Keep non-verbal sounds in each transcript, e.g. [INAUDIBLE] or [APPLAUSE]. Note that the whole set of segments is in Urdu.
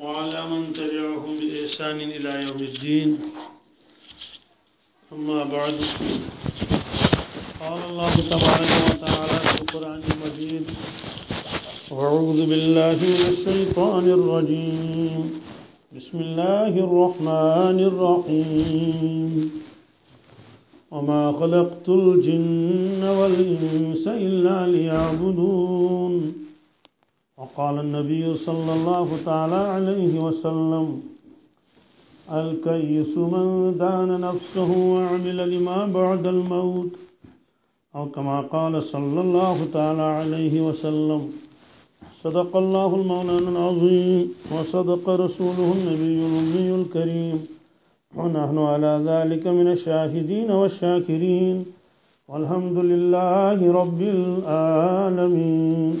وعلى من تبعهم بإحسان إلى يوم الدين. أما بعد. قال الله تبارك وتعالى في القرآن المجيد أعوذ بالله من الشيطان الرجيم. بسم الله الرحمن الرحيم. وما خلقت الجن والإنس إلا ليعبدون. وقال النبي صلى الله تعالى عليه وسلم، الكيس من دان نفسه وعمل لما بعد الموت. أو كما قال صلى الله تعالى عليه وسلم، صدق الله المولانا العظيم وصدق رسوله النبي الأمي الكريم. ونحن على ذلك من الشاهدين والشاكرين. والحمد لله رب العالمين.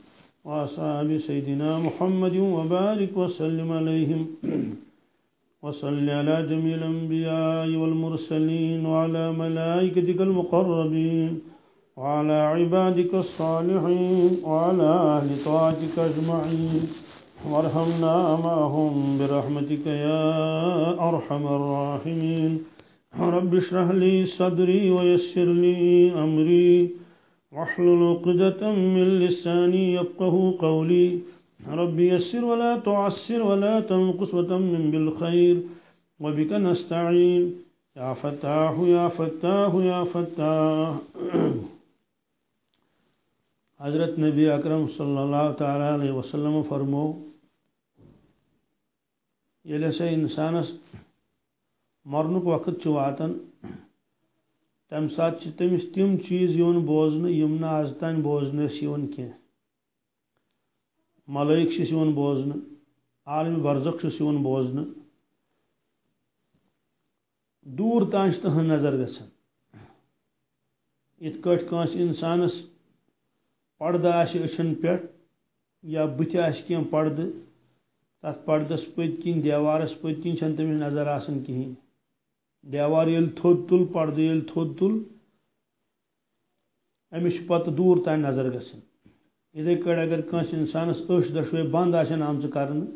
وأصحاب سيدنا محمد وبارك وسلم عليهم. [CLEARS THROAT] وصل على جميع الأنبياء والمرسلين وعلى ملائكتك المقربين وعلى عبادك الصالحين وعلى أهل طاعتك أجمعين. وارحمنا معهم برحمتك يا أرحم الراحمين. رب اشرح لي صدري ويسر لي أمري. واحلل عقدة من لساني يفقه قولي. رب يسر ولا تعسر ولا تنقص وتمم بالخير. وبك نستعين. يا فتاح يا فتاح يا فتاح. [CLEARS THROAT] حضرت نبی اکرم صلی اللہ تعالی علیہ وسلم فرمو یل ہسا انسانس مرنک وقت واتان تم سات تمس تم چیز یون بوزن یم نا آز تان بوزنس یون کی ملائک چھ یون بوزن عالم برزخ چھ یون بوزن دور تان تہن نظر گژھان۔ یت کٹ کانس انسانس پردہ آسہ أچھن پٮ۪ٹھ یا بٕتھِ آسہِ کینٛہہ پردٕ، تَتھ پردس پٔتۍ کِنۍ دیوارس پٔتۍ کِنۍ چھنہٕ تٔمِس نظر آسان کِہیٖنۍ۔ دیوار ییٚلہِ تھوٚد تُل پردٕ ییٚلہِ تھوٚد تُل أمِس چھُ پتہٕ دوٗر نظر گژھان یِتھٕے کٲٹھۍ اگر کٲنٛسہِ اِنسانس أچھ دۄشوے بنٛد آسن آمژٕ کرنہٕ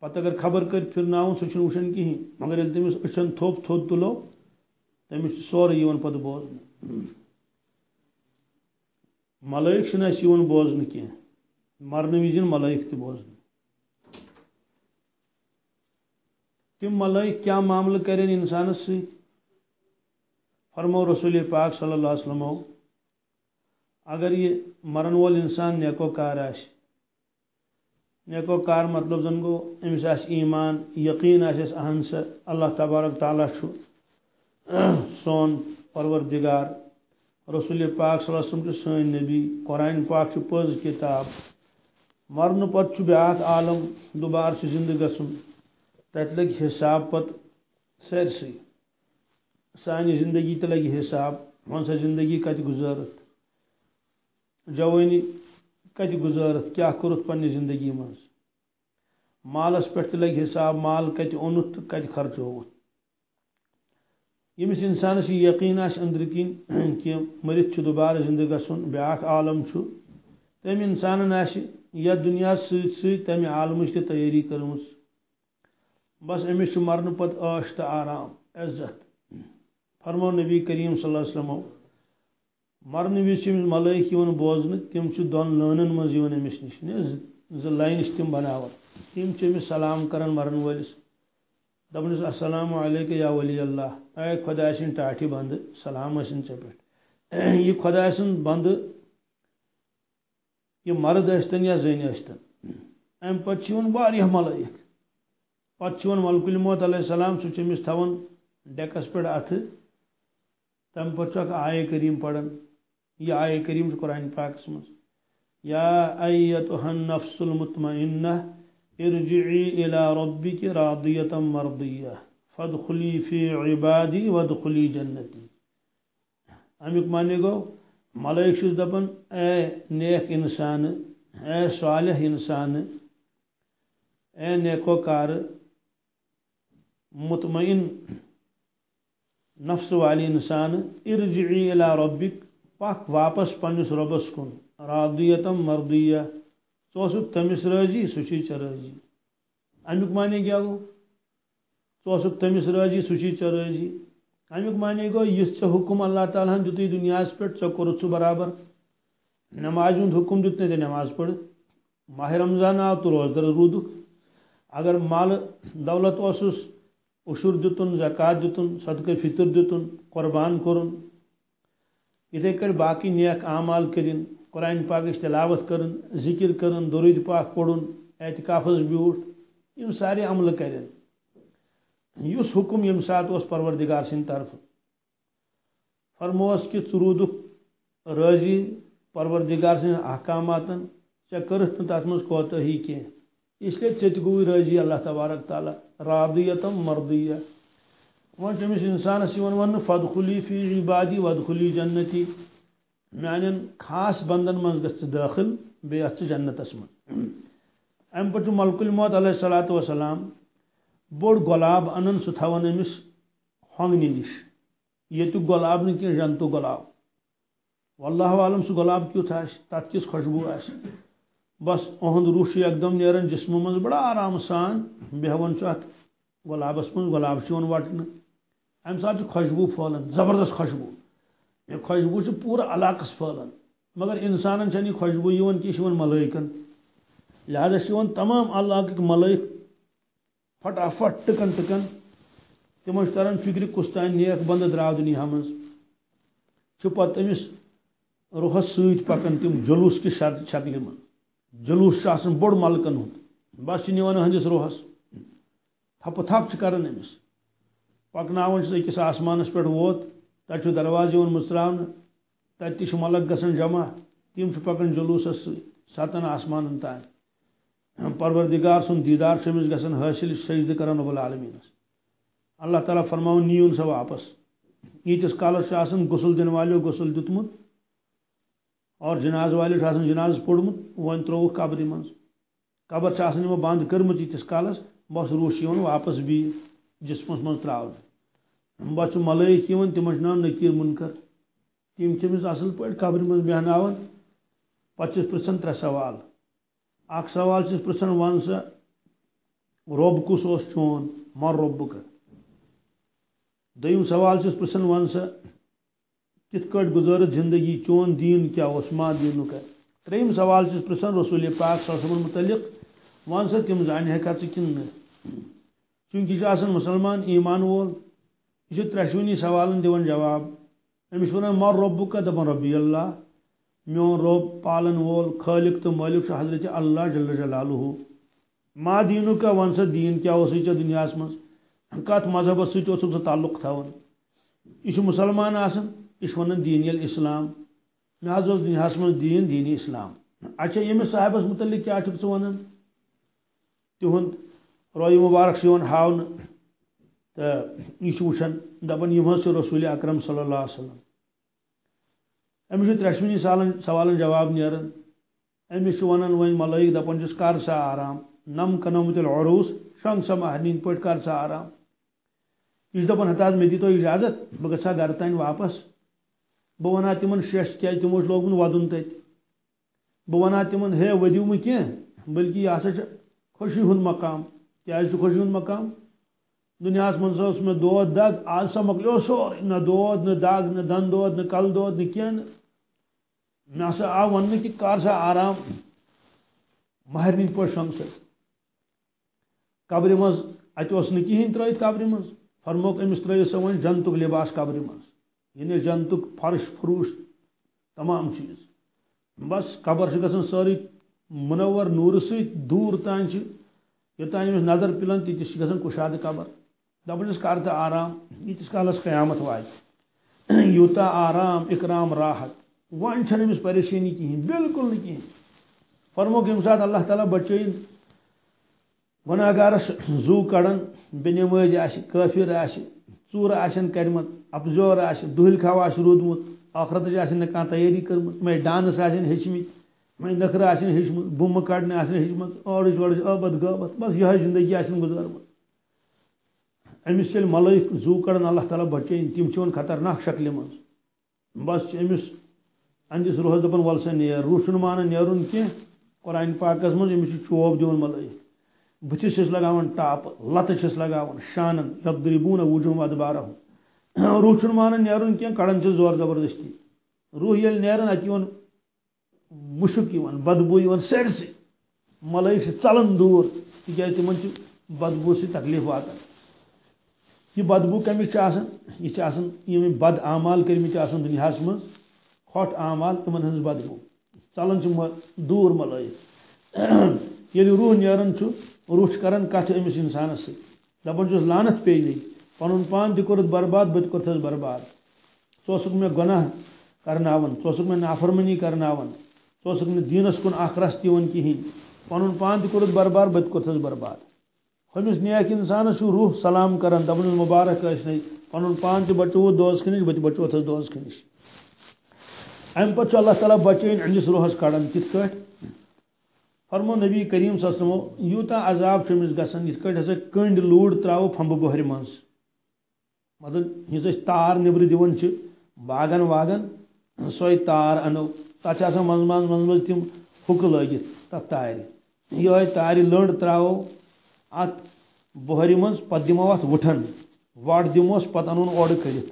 پتہٕ اگر خبر کٔرۍ پھِرناوُن سُہ چھُنہٕ وٕچھان کِہیٖنۍ مگر ییٚلہِ تٔمِس أچھن تھوٚپ تھوٚد تُلو تٔمِس چھُ سورُے یِوان پتہٕ بوزنہٕ ملائک چھِنہٕ اَسہِ یِوان بوزنہٕ کینٛہہ مرنہٕ وِزِ ملائک تہِ بوزنہٕ تِم ملائک کیٛاہ معاملہٕ کرن انسانس سۭتۍ فرمو رسول پاک صلی اللہ علیہ وسلمو اگر یہ مرن وول انسان نیکو کار آسہِ نیکو کار مطلب زن گوٚو أمِس آسہِ ایمان، یقیٖن آسٮ۪س اہن سا اللہ تبارک تعالیٰ سون پروردگار، رسول پاک صلی اللہ علیہ وسلم چھُ نبی، قرآن پاک چھُ پٔز کِتاب مرنہٕ پتہٕ عالم دُبارٕ چھُ زندٕ گژھُن تتہِ لگہِ حساب پتہٕ سٲرسٕے سانہِ زندگی تہِ لگہِ حساب۔ ون سا زندگی کتہِ گُزٲرٕتھ جوٲنی کتہِ گُزٲرٕتھ کیٛاہ کوٚرُتھ پننہِ زندگی منٛز؟ مالس پٮ۪ٹھ تہِ لگہِ حساب۔ مال کتہِ اوٚنُتھ تہٕ کتہِ خرچووُتھ۔ ییٚمِس انسانس یہِ یقیٖن آسہِ أنٛدرٕ کِنۍ کہِ مٔرِتھ چھُ دُبارٕ زندٕ گژھُن عالم چھُ۔ تٔمۍ انسانن آسہِ یتھ دُنیاہس سۭتۍ سۭتۍ تمہِ عالمٕچ تہِ تیٲری بس أمِس چھُ مرنہٕ پتہٕ عٲش تہٕ آرام، عزت۔ فرمو نبی کریم صلی اللہ علیہ وسلمو مرنہٕ وِزِ چھِ أمِس ملٲیک یِوان بوزنہٕ تِم چھِ دۄن لٲنن منٛز یِوان أمِس نِش زٕ سلام کران مرن وٲلِس دپانس السلام علیکم یا ولی اللہ۔ اے خدا سٕنٛدۍ ٹاٹھِ بنٛدٕ، سلام ٲسِن ژےٚ پٮ۪ٹھ یہِ خدا سُنٛد بنٛدٕ، یہِ مرد ٲسۍتن یا زٔنۍ ٲسۍتن امہِ پتہٕ چھِ پتہٕ چھُ یِوان ملکُل موت علیہ السلام سُہ چھُ أمِس تھاوان ڈیکس پٮ۪ٹھ اَتھٕ۔ تمہِ پتہٕ چھُ اکھ کریم پران یہ آیے کریم قرآن پاکس منٛز یا ایتُہن نفس المطمئنہ، ارجعی الى ربک راضیتا مرضیہ۔ فدخلی فی عبادی ودخلی جنتی۔ امیک معنی گو، ملائک چھس دپن، اے نیک انسان، اے صالح انسان، اے نیکو کار مطمئن نفس والی انسان، ارجعی الى ربک، پاک واپس پنس ربس کن راضیتم مردیہ ثوسک تمس راضی سچی ٹھیک راضی۔ امیک معنی کیا گو؟ ثوسک تمس راضی سچی ٹھیک راضی۔ امیک معنی گو اس حکم اللہ تعالیٰ ہن دیتی دنیا پہ ٹھے کورت برابر۔ نماز ہند حکم دیت نے نماز پڑھ۔ ماہ رمضان آو تو روزدر رود اگر مال دولت اوسس اشر دتن زکات دتن صدقہ فطر دتن قربان کرن۔ اتھے کر باقی نیک اعمال کرن، قرآن پاک تلاوت کرن، ذکر کرن، درود پاک پڑھن اعتکافس بیوٹ، یم سارے عمل کرن۔ اس حکم یم سات اس پروردگار سن طرف۔ فرموس کہ ثرود راضی پروردگار سن احکامات ے کرت تر مز کوتہی کی اس لیے ٹھیک گوی راضی اللہ تبارک تعالی راضیتم مردیہ ون تمس انسانس ون فدخلی فی عبادی ودخلی جنتی۔ میان خاص بندن من گھ داخل بیت جنتس من ام پہ ملک الموت علیہ الصلوۃ والسلام بوڑ گلاب انن سہ تھوان امس ہونگنہ نش یہ گلاب نی جنتو گلاب۔ واللہ عالم سہ گلاب کیت آس تت کس خوشبو آس بس اہد روح ایک دم نیران جسم من بڑا آرام سان بیہوان ات گلابس من گلاب وٹن ام سات خوشبو پھہلان زبردست خوشبو۔ یہ خوشبو پورا علاقس پھہلان مگر انسانن چھ خوشبو یہ کی ملائکن۔ لہذا تمام علاقہ ملائک فٹافٹ ٹکن ٹکن۔ تم تران فکر کس تان نیک بند درا دنیا من پتہ امس روحس ست پکان تم جلوس کی شکل من جلوس بوڑ ملکن ہند بس نوان ہندس روحس۔ تھپ تھپ کران امس پکناون اکس آسمانس پہ ووت۔ تت دروازہ مچرا تت تہ ملک گسان جمع۔ تم پکان جلوسس ستن آسمان تان پروردگار سن دیدار شمس گسن حاصل سجد کرن رب العالمین اللہ تعالیٰ فرماؤن نیون سا واپس۔ یتس کالس آسن غسل دن والو غسل دتمت۔ اور جناز والو آسن جناز پوڑمت ون تروو قبر من قبر آسن یمو بند کرمت یتس کالس، بس روش واپس بی جسمس من تراؤن بس ملائک یون تم ناو نکیر منکر۔ تم تمس اصل پہ قبر من بیہناون پتہ پرسن ترے سوال۔ اخ سوال پرسن ون سا، رب کس اس چون مر ربک دیم سوال چھ پرسن ون سا کت کٹ گزارت زندگی چون دین کیا اس ما دینک تریم سوال چھ پرسن رسول پاک صلی اللہ علیہ وسلم متعلق ون سا تم زان ہیکا ژ کن چونکہ آسان مسلمان ایمان وول یہ ترشونی سوالن دیون جواب۔ امس ونان مر ربک دپان ربی اللہ۔ میون رب پالن وول، خالق تو مالک حضرت اللہ جل جلالہ۔ ما دینو کا ون سا دین کیا اس دنیا من کت مذہب ست سہ تعلق تھوان یہ مسلمان آسان یہ ونان دین الاسلام مے حض دنیا من دین دین اسلام. اچھا یمس صاحبس متعلق کیا ژٕ ونان تہند روی مبارک سے ہاؤن تو یہ وچان دپان یم رسول اکرم صلی اللہ علیہ وسلم. امس ترشونی سالن سوالن جواب نیران امس ونان ون ملائک دپان کر سا آرام. نم کنمت العروس، شنگ سا مہرنین پٹ کر سا آرام. یہ دپان ہتاز مے تو اجازت بہ گھا گھر تین واپس. بہ ونا تمن شش کیا تمو لوگن ودن تت بہ ونا تمن ہے ودیو مہ کی بلکہ یہ ہسا خوشی ہند مقام۔ کیا خوشی ہند مقام؟ دنیا من میں دود دگ آج سا مکلیو سور۔ نہ دود، نہ دگ نہ دن دود، نہ کل دود، نہ کین مے سا آو ون کہ کر سا آرام۔ مہرنی پہ شمس قبر مز ات کہین ترت قبر مز فرموک امس ترو سا ون جنتک لباس قبر مز یعنی جنتک فرش فروش تمام چیز۔ بس قبر گھن ساری منور نور ست دور تان یوتان امس نظر پلان تیتس گھن کشاد قبر۔ دپس کر تو آرام یتس کالس قیامت وات [CLEARS THROAT] یوتا آرام، اکرام، راحت۔ ون امس پریشانی کہین بالکل نہ کہین فرموک یم سات اللہ تعالیٰ بچین گناہ گارس زو کڑان بے نماز آفر آور آن کرم ابزور آہل کھو رودمت، آخرت کھانا تیاری کرم میں ڈانس آن ہچمت میں نخر آن ہچمت بم کڑنے آن ہچمت اورچ ورچ آبت غابت بس یہ زندگی آن گزارمت۔ امس چل ملائک زو کڑان اللہ تعالیٰ بچین تم چون خطرناک شکل من بس امس اندس روحس دپان ول سا نیر روح چھ مان نیرن کی قرآن پاکس من امس چوب دون ملائک۔ بتس چھس لگاون، ٹاپ لت چھس لگاون، شانن یبدربون وجوہم ادبارہم۔ [CLEARS THROAT] روح چھ مان نیرن کی کڑن چھ زور زبردستی۔ روح یل نیرن ات مشک بدبو یون سرسی ملائک چھ دور۔ تکیاز تمن بدبو سی تکلیف واتان یہ بدبو کمیک آسان یہ آسان یعنی بد اعمال کرمت آسان دنیاس من کھوٹ اعمال تمن ہنز بدبو۔ ژلان دور ملائک۔ [CLEARS THROAT] ییٚلہِ یعنی روح نیران چھُ روح کران کتھ أمِس اِنسانس سۭتۍ دپان چھُس لانت پیٚیہِ پنُن پان تہِ کوٚرُتھ برباد بہٕ تہِ کوٚرتھس برباد۔ ژٕ اوسُکھ مےٚ گۄناہ کرناوان ژٕ اوسُکھ مےٚ نافرمٲنی کرناوان ژٕ اوسُکھ نہٕ دیٖنس کُن اکھ رس دِوان کِہیٖنۍ پنُن پان تہِ کوٚرُتھ برباد بہٕ تہِ کوٚرتھس برباد۔ ہُمِس نیک انسانس چھُ روح سلام کران دپان چھُس مبارک ٲسۍ پنُن پان تہِ بچووُتھ دوزخہٕ نِش بہٕ تہِ بچووتھس دوزخہٕ نِش امہِ پتہٕ چھُ اللہ تعالیٰ بچٲوِنۍ أنِس روحس کڑان کِتھ کٲٹھۍ فرمو نبی کریم صلی اللہ علیہ وسلم، یوتا عذاب چمس گسن یت کٹ ہسا کنڈ لوڑ تراو پھمب بہر منز مطلب یس تار نبر دیون چھ باغن واغن سوی تار انو تت آسان منز منز منز منز تم حک لگت تار یہ تار لنڈ تراو ات بہر منز پت دمو ات وٹھن۔ وٹ دموس پت انون اوڑ کڑت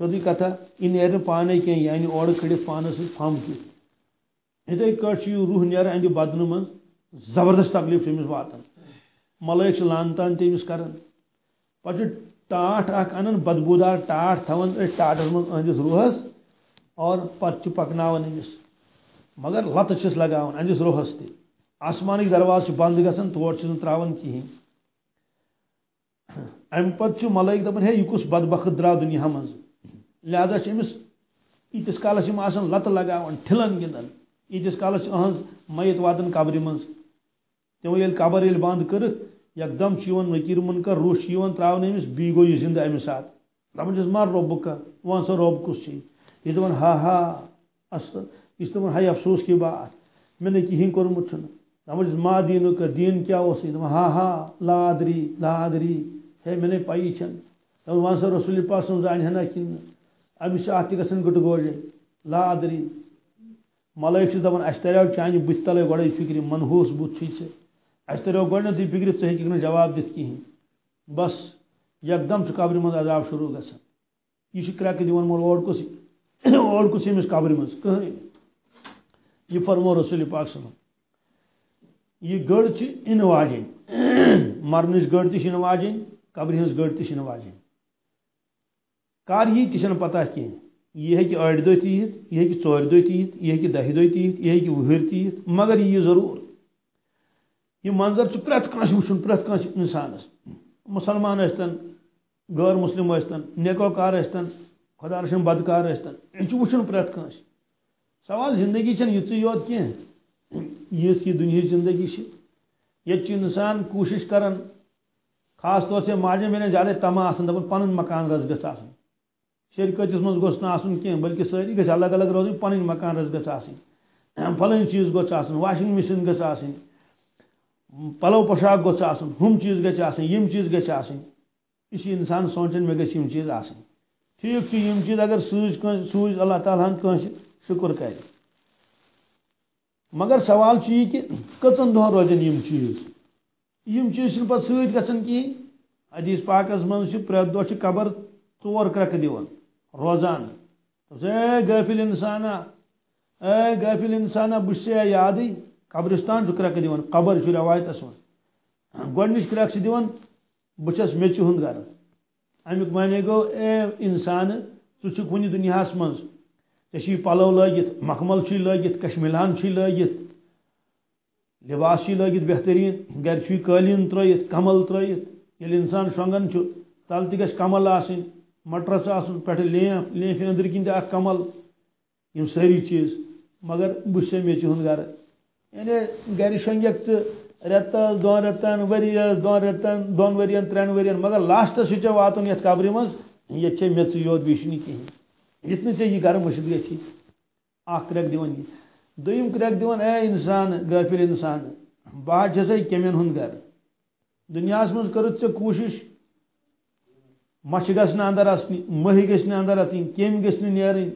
سیودی کتھا یہ نیر پانے کی یعنی اوڑ کڑت پانس پھم کی اتھے کٹ روح نیر اند بدن منز زبردست تکلیف امس واتان ملائک لانتان تمس کران پہ ٹاٹ اخ ان بدبودار ٹاٹ تھوان ٹاٹس من اندس روحس اور پتہ پکناوان امس مگر لت چھس لگاوان اندس روحس تہ آسمانک درواز بند گژھان تور چھس تراوان کہین ام پتہ ملائک دپان ہے یہ کس بدبخت درا دنیا من لہذا امس یتس کالس آسان لت لگاوان ٹھلن گندن. یتس کالس اہز میت واتن قبر من تمو یل قبر یل بند کر یکدم چون نکیر منکر روح چون تراون امس بی گو یہ زندہ امس سات دپان چھس مار رب کا وان سا رب کس چھ یہ دپان ہا ہا اصل یہ دپان ہائی افسوس کی بات۔ میں نے کہین کورمت چھن دپان چھس ما دین کا دین کیا اس دپان ہا ہا، لا ادری لا ادری۔ ہے، میں نے پائی چھن۔ دپان وان سا رسول پاک سن زان ہنا کن۔ امس ات تہ گژھن گٹ گوجے لا ادری۔ ملائک دپان اس تریو چانہ بت تلے گڑے فکر منحوس بت چھ اس تریو گۄڈنیتھٕے فکر ژٕ ہیٚکِکھ نہٕ جواب دِتھ کِہیٖنۍ بس یکدم چھُ قبرِ منٛز عذاب شروع گژھان یہِ چھُ کرٛٮ۪کہٕ دِوان مول اور کُس [COUGHS] اور کُس ییٚمِس قبرِ منٛز کٕہٕنۍ یہِ فرمو رسول پاک صلی یہِ گٔر چھِ اِنہٕ واجیٚنۍ مرنٕچ گٔر تہِ چھِ اِنہٕ واجیٚنۍ قبرِ ہٕنٛز گٔر تہِ چھِ اِنہٕ واجیٚنۍ کر یی تہِ پتہ کینٛہہ یہِ ہیٚکہِ أڑۍ دۄہ تہِ یِتھ یہِ ہیٚکہِ ژورِ دۄہ تہِ یِتھ یہِ ہیٚکہِ دہہِ دۄہ تہِ یِتھ یہِ ہیٚکہِ وُہٕرۍ تہِ یِتھ مگر یی ضروٗر۔ یہ منظر پریت کنس وچن پریت کنس انسانس۔ مسلمان ٲسۍتن، غٲر مسلم ٲسۍتن، نیکوکار ٲسۍتن، خدا رچھن بدکار ٲسۍتن یہ وچن پریت سوال زندگی چھن یژ یوت کی یس یہ دنیا زندگی چھ۔ یت انسان کوشش کران، خاص طور سے ماجن بیٚنٮ۪ن زیادٕ تما آسان، دپان پنن مکان رس گژھِ آسن شرکتس منٛز گوٚژھ نہٕ آسُن کینٛہہ، بلکہِ سٲری الگ الگ روزٕنۍ، پنٕنۍ مکان رس گژھِ آسٕنۍ۔ فلٲنۍ چیٖز گوٚژھ آسُن، واشنگ مشیٖن گژھِ آسٕنۍ۔ پلو پوشاک گوٚژھ آسُن، ہُم چیٖز گژھِ آسٕنۍ یِم چیٖز گژھِ آسٕنۍ یہِ چھِ اِنسان سونٛچان مےٚ گژھِ یِم چیٖز آسٕنۍ ٹھیٖک اگر سوٗزۍ کٲنٛسہِ سوٗزۍ اللہ تعالیٰ ہن کٲنٛسہِ شُکر کرِ مگر سوال چھُ یہِ کہِ کٔژن دۄہن روزن یِم چیٖز؟ یِم چیٖز چھِنہٕ پتہٕ سۭتۍ گژھان کِہیٖنۍ حدیث پاکس منٛز چھِ پرٛٮ۪تھ دۄہ چھِ قبر ژور کرٛٮ۪کہٕ دِوان روزان۔ اے غٲفِل اِنسانا، اے غٲفِل اِنسانا بہٕ چھُ ژےٚ یادٕے قبرستان چھ کرک دِوان قبر چھ روایتس من گۄڈنِچ کرک چھ دِوان بہٕ چھس میٚژِ ہُنٛد گرٕ معنی گوٚو اے انسان ژٕ چھُکھ وٕنہِ دُنیاہس منٛز. ژےٚ چھی پلو لٲگِتھ مخمل چھی لٲگِتھ کشمیلان چھی لٲگِتھ لباس چھی لٲگِتھ بہتریٖن گرِ چھُے قٲلیٖن ترٲیِتھ کمل ترٲیِتھ ییٚلہِ انسان شۄنٛگان چھُ تل تہِ گژھِ کمل آسٕنۍ مٹرس آسُن پٮ۪ٹھٕ لیف لیفہِ أنٛدرۍ کِنۍ تہِ کمل. یِم سٲری چیٖز. مگر بہٕ چھُسے میٚژِ ہُنٛد یعنی گرِ شۄنگیکھ ژٕ ریتس دون ریتن ورس دون ریتن دون ورین ترین ورین مگر لاسٹس چھ واتن یت قبر مز یعنی یہ میچ یوت بیش کہین یت نا یہ گھر مشد گی اخ کرک دون یہ۔ دویم کرک دون اے انسان، غافل انسان بہ چھسے کمین ہند گھر۔ دنیا مز کرت ژے کوشش۔ مچھ گھن اندر اچنی مہی گھن اندر اچن کم گھن نیرن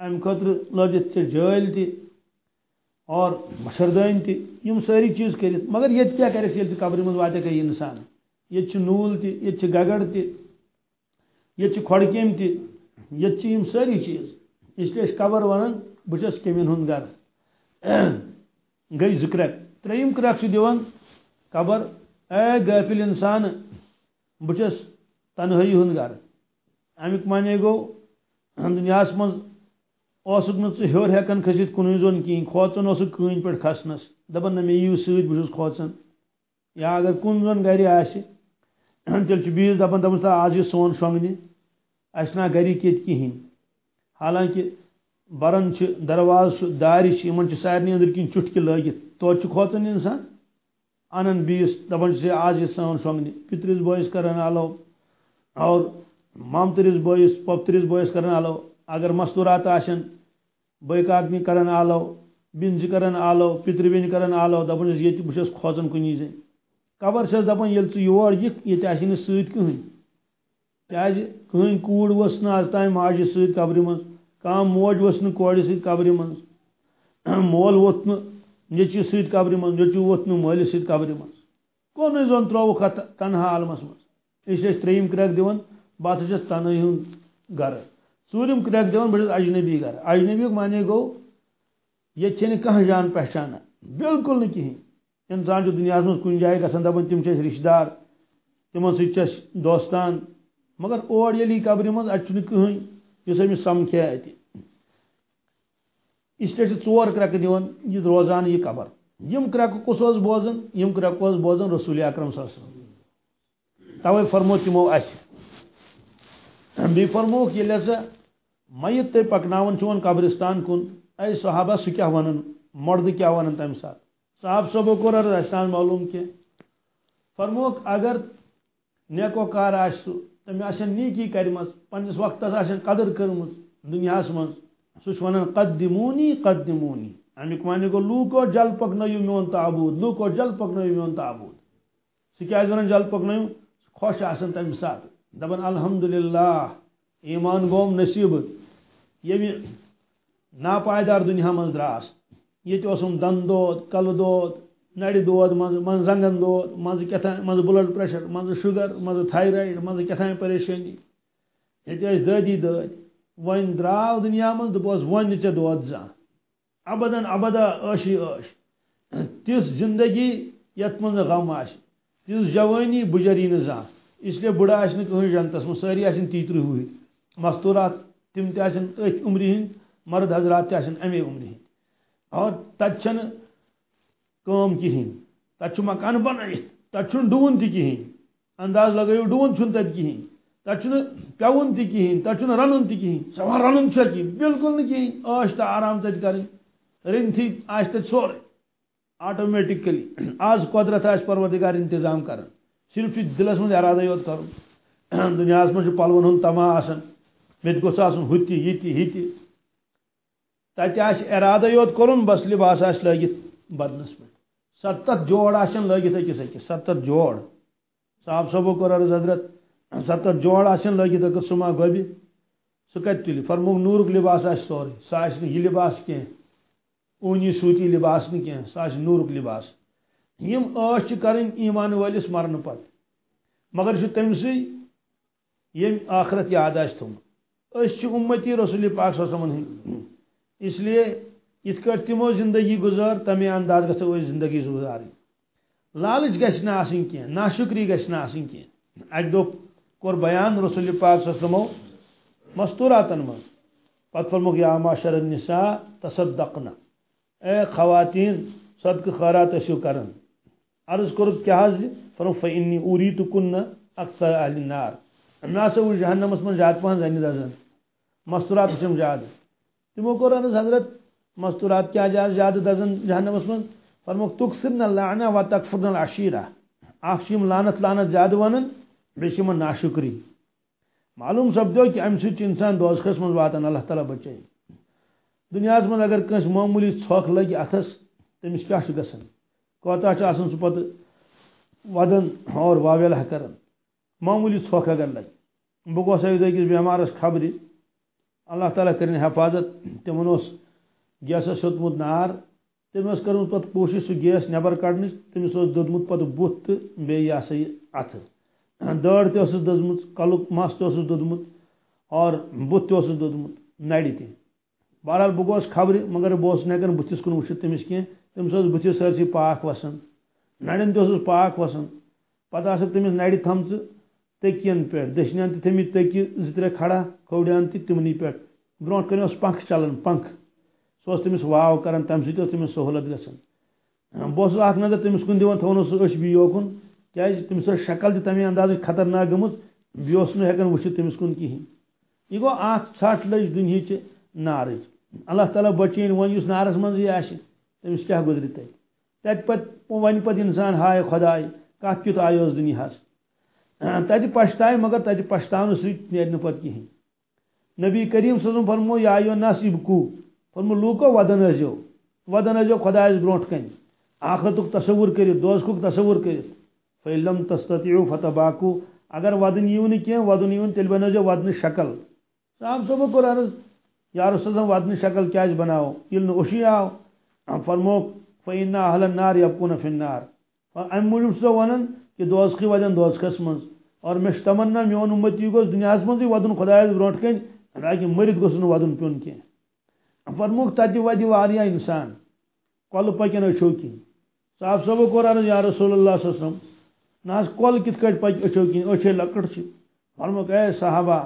ام خطر لجت ژے جال تہ اور مچھردین تہ یم ساری چیز کرت مگر یہ کیا کرک یل قبر مز واتک انسان۔ یہ نول تہ یہ گگڑ تہ یہ کھڑ کم تہ یہ یم ساری چیز۔ اس لیے قبر ونان بچس کمین ہند گھر۔ [CLEARS THROAT] گئی زکرک تریم کرک دان قبر اے غافل انسان بچس تنہائی ہند گھر۔ امیک معنی گو دنیا مز اوسک نا ہور ہیکن کھسیت کن زون کہین کھوچن اوسک کن پہ کھسنس۔ دپان نا مے یو ست بہس کھوچان یا اگر کن زون گھر آہ [CLEARS THROAT] تیل بیس دپان دپان آج یہ سون شونگنہ اس نا گھر کت کہین حالانکہ بران درواز دار ان سارے اندر کن چٹکہ لگت توتہ کھوچان انسان؟ انان بیس دپان سے آج یہ سون شونگنہ پترس بوئس کران آلو اور مامترس بوئس پوپترس بوئس کران آلو اگر مستورات آشن بٲے آدمی کران آلو بنزِ کران آلو پتر بیٚنہِ کران آلو دپان یہ بہٕ چھُس کھوژان کُنی زٔنۍ قبر چھس دپان ییٚلہِ ژٕ یور یِکھ ییٚتہِ آسی نہٕ سۭتۍ کٕہٕنۍ کیازِ کٕہٕنۍ کوٗر ؤژھ نہٕ آز تام ماجہِ سۭتۍ قبرِ منٛز. کانٛہہ موج ؤژھ نہٕ کورِ سۭتۍ قبرِ منٛز. مول ووٚتھ نہٕ نیٚچوِ سۭتۍ قبرِ منٛز نیٚچوٗ ووٚتھ نہٕ مٲلِس سۭتۍ قبرِ منٛز. کُنُے زوٚن ترٛووُکھ تنہا عالمس منٛز أسۍ ٲسۍ ترٛیٚیِم کرٛٮ۪کھ دِوان بہٕ ہسا چھس تنہٲئی ہُنٛد گرٕ ژوٗرِم کرٛٮ۪کھ دِوان بہٕ چھس اجنبی گرٕ اجنبی معنی گوٚو ییٚتہِ چھنہٕ کانٛہہ جان پہچانا۔ بالکل نہٕ کِہیٖنۍ اِنسان چھُ دُنیاہس منٛز کُنہِ جایہِ گژھان دپان تِم چھِ اَسہِ رِشتہٕ دار تِمن سۭتۍ چھِ اَسہِ دوستان۔ مگر اور ییٚلہِ یی قبرِ منٛز اَتہِ چھُنہٕ کٕہٕنۍ یُس أمِس سمکھِ ہا اَتہِ اسلیے چھِ ژور کرٛٮ۪کہٕ دِوان یہِ روزان یہِ قبر۔ یِم کرٛٮ۪کہٕ کُس اوس بوزان یِم کرٛٮ۪کہٕ اوس بوزان رسول اکرم صٲب توے فرمو تِمو اچھا۔ اَسہِ بیٚیہِ فرموکھ ییٚلہِ ہسا میت تُہۍ پکناوان چھُون قبرستان کُن۔ اے صحابہ سہ کیا ونان مرد کیا ونان تمہ سات صاحب صبح کور عرض اسان معلوم کی فرموک، اگر نیکو کار آس سہ تم آسن نیکی کرمز پنس وقتس آسن قدر کرمز دنیاس من سہ ونان قدمونی قدمونی۔ امیک معنی گو لوکو جل پکنٲیو میون تعبود، لوکو جل پکنٲیو میون تعبود۔ سہ کیاز ونان جل پکنٲیو خوش آسان تمہ سات دپان الحمدللہ، ایمان گوم نصیب۔ ییٚمہِ ناپائیدار دنیا من دراس یہ دن دود، کل دود نڑ دود مز من زنگن دود مز کتان مز بلڈ پریشر مز شوگر مز تھائرائڈ مز کتان پریشانی. یہ دادی داد ون دراو دنیا من دپوس ون ژے دود زان. ابدن ابدا عشی عش تس زندگی یت من غم آس تس جوانی بجری نہ زان. اس لیے بڑا آس کہیں جنتس من ساری آسن تیتر ہوئی. مستورات تم تہ ات عمری ہند مرد حضرات تہ امی عمر ہند اور تتہ کام کہین تت مکان بنائت تت ڈون تہ کہین انداز لگو ڈون چھ تت کہین تت پیون تہ کہین تت رنن تہ کہین سوال رنن چھ کی بالکل نہ کہین عاش تہ آرام تت کریں رنتھی آس تت سورے۔ آٹومیٹکلی آز قدرت آس پروردگار انتظام کران۔ صرف دلس من ارادہ یوت کرن۔ دنیا من پلون ہند تما آسان۔ مت گوس آسن ہتہ یہ یہ تتہ آس ارادہ یوت کورن، بس لباس آس لگت بدنس پہ ستت جوڑ آسن لگت أکس أکس ستت جوڑ۔ صاحب صبح کور عرض حضرت ستت جوڑ آسن لگت اگر سہ ما گوبہ سہ کت تُلہِ؟ فرموک نورک لباس آس سورے۔ سہ آس یہ لباس کی اونی سوتی لباس نہ کی سہ آس نورک لباس۔ یم عٲش چھِ کرٕنۍ ایمان وٲلِس مرنہٕ پتہٕ۔ مگر چھُ تٔمسٕے یم آخرت یاد آسہِ تھوٚمُت۔ أسۍ چھِ رسول پاک صلی اللہ علیہ وسلم اس لیے یت کٹ تمو زندگی گزار تمے انداز گھو زندگی گزار لالچ گھن آسن کی نا شکری گھن آسن کی اک دو کور بیان رسول پاک وسلمو مستوراتن من پت فرموک یا معاشر النساء تصدقنا۔ اے خواتین، صدق خیرات ٲسِو کران عرض کوٚرُکھ کیٛاہ حظ فرموک فإنی اوریٖتُ کُن اکثر اہل النار۔ مےٚ ہسا وٕچھ جہنمس منٛز زیادٕ پہن زنہِ دزان مستورات وٕچھم زیادٕ تمو کور حضرت مستورات کیا جا زیادہ دزن جہنمس من. فرموک تکسرن اللعنہ و تکفرن العشیرہ. اخ چھ لعنت لعنت زیادہ ونن بیش ناشکری. معلوم سپدو کہ امہ سۭتۍ انسان دوزخس منٛز واتان اللہ تعالیٰ بچٲیِن دُنیاہس منٛز اگر کٲنٛسہِ معموٗلی ژھۄکھ لگہِ اتھس تٔمِس کیٛاہ چھُ گژھان کوتاہ چھُ آسان اور واویلا کران معموٗلی ژھۄکھ اگر لگہِ بہٕ گوس أکِس بٮ۪مارس خبرِ اللہ تعالیٰ کٔرِن حفاظت، تِمن اوس گیسس ہیوٚتمُت نار تٔمۍ ٲس کٔرمٕژ پتہٕ کوٗشِش سُہ گیس نٮ۪بر کڑنٕچ تٔمِس اوس دوٚدمُت پتہٕ بُتھ تہٕ بیٚیہِ یہِ ہسا یہِ اَتھٕ دٲر تہِ ٲسٕس مس تہِ اوسُس اور بُتھ تہِ اوسُس دوٚدمُت نرِ تہِ بہرحال بہٕ گوس خبرِ مگر بہٕ اوسُس نہٕ ہٮ۪کان بٕتھِس کُن وٕچھِتھ تٔمِس کینٛہہ تٔمِس اوس بٕتھِس وسان نرٮ۪ن تہِ اوسُس پاکھ وسان پتہٕ آسکھ تٔمِس نرِ تھمژٕ تٔکین پٮ۪ٹھ دٔچھنٮ۪ن تہِ تھٲمٕتۍ تٔکیہِ زٕ ترٛےٚ کھڑا کھوڑیان تہِ تِمنٕے پٮ۪ٹھ برونٛٹھ کنہِ اوس پنکھ چلان پنکھ۔ سُہ اوس تٔمِس واو کران تمہِ سۭتۍ ٲس تٔمِس سہوٗلت گژھان بہٕ اوسُس نظر تٔمِس کُن دِوان تھاوان اوسُس أچھ بیٚیہِ یوکُن کیازِ تٔمِس ٲس شکل تہِ تمے اندازٕچ خطرناک گٔمٕژ بیٚیہِ اوس نہٕ ہٮ۪کان وٕچھِتھ تٔمِس کُن کِہیٖنۍ یہِ گوٚو اکھ ژھٹھ لٔج دُنہِچہِ نارٕچ اللہ تعالیٰ بچٲیِن وۄنۍ یُس نارس منٛزٕے آسہِ تٔمِس کیٛاہ گُزرِ تتہِ تتہِ پتہٕ وۄنۍ پتہٕ انسان ہاے خۄداے کتھ کیُتھ آیوس دُنیاہس تتہِ پشتاے مگر تتہِ پشتاونہٕ سۭتۍ نیرِ نہٕ پتہٕ کِہیٖنۍ نبی کریم صٲبن فرمو یا یو نصیب کو فرمو لوٗکو ودان ٲسۍزیو ودان ٲسۍزیو خۄدایس برونٛٹھ کنہِ آخرتُک تصوُر کٔرِتھ دوزخُک تصوُر کٔرِتھ فعلم تستطیعو فتح باقو اگر ودن یِیو نہٕ کینٛہہ ودُن یِیو تیٚلہِ بنٲوزیٚو ودنٕچ شکل. صاحب صٲبو کوٚر عرض یا رسول اللہ ودنٕچ شکل کیازِ جی بناوو ییٚلہِ نہٕ اوشی آو فرموک فعنا اہلن نار یبکوٗن فِن نار امہِ موٗجوٗب چھُسو ونان کہ دوزخٕے ودن دوزخس منٛز اور مےٚ چھُ تمنا میون اُمتی گوٚژھ دُنیاہس منٛزٕے ودُن خۄدایس برونٛٹھ کَنۍ تاکہِ مٔرِتھ گوٚژھ نہٕ ودُن پیوٚن کینٛہہ فرموک تتہِ وَدِ واریاہ اِنسان کۄلہٕ پٔکن أچھو کِنۍ صاحب صٲبو کوٚر عرض یا رسول اللہ وسلم نہ حظ کۄل کِتھ کٲٹھۍ پکہِ أچھو کِنۍ أچھے لۄکٕٹ چھِ فرموک اے صحابہ،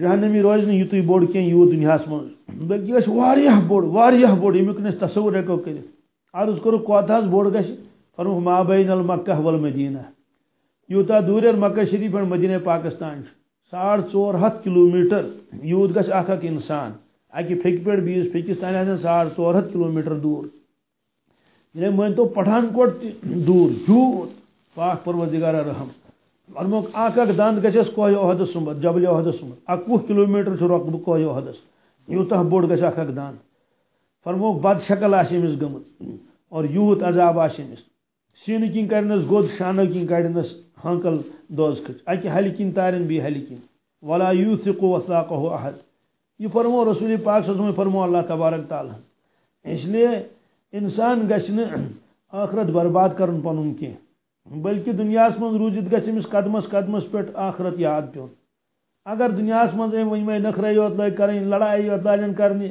جہنمی روزِ نہٕ یُتُے بوٚڑ کینٛہہ یوٗت دُنیاہس منٛز. بلکہِ یہِ گژھِ واریاہ بوٚڑ واریاہ بوٚڑ ییٚمیُک نہٕ أسۍ تصوُر ہٮ۪کو کٔرِتھ عرض کوٚرُکھ کوتاہ حظ بوٚڑ گژھِ فرموکھ مابین المکہ ول مدیٖنہ یوٗتاہ دوٗرِ مکہ شریٖف پٮ۪ٹھ مدیٖنہ پاکستان چھُ ساڑ ژور ہتھ کِلوٗ میٖٹر یوٗت گژھِ اکھ اکھ اِنسان اکہِ پھیٚکہِ پٮ۪ٹھ بیٚیِس پھیٚکِس تانۍ آسن ساڑ ہتھ کِلوٗ میٖٹر دوٗر۔ یعنی مٲنۍتو پٹھان کوٹ تہِ دوٗر۔ یوٗت پاک پروردگارا رحم۔ فرموکھ اکھ اکھ دند گژھٮ۪س کوہِ عہدس سُمبتھ جبلہِ عہدس سُمبتھ اکوُہ کِلوٗ میٖٹر چھُ رۄقبہٕ عہدس یوٗتاہ بوٚڑ گژھِ اکھ دند فرموکھ بد شکل آسہِ أمِس گٔمٕژ اور یوٗت عذاب آسہِ أمِس سیٖنہٕ کِنۍ کرنس، گوٚد شانو کِنۍ کڑنس ہانکل دوزخٕچ اکہِ ہلہِ تارن بیٚیہِ ہلہِ ولا یوٗسِقو وثاقہ احد۔ یہ فرمو رسول پاک صلی اللہ فرمو اللہ تبارک تعالیٰ۔ اس لیے انسان گژھِ نہٕ آخرت برباد کرن پنُن کینٛہہ بلکہ دُنیاہس منٛز روٗزِتھ گژھِ أمِس قدمس قدمس پٮ۪ٹھ آخرت یاد پیوٚن۔ اگر دُنیاہس منٛز أمۍ ؤنۍ نخرے یوت لٲگۍ کرٕنۍ لڑایہِ یوت لاگن کرنہِ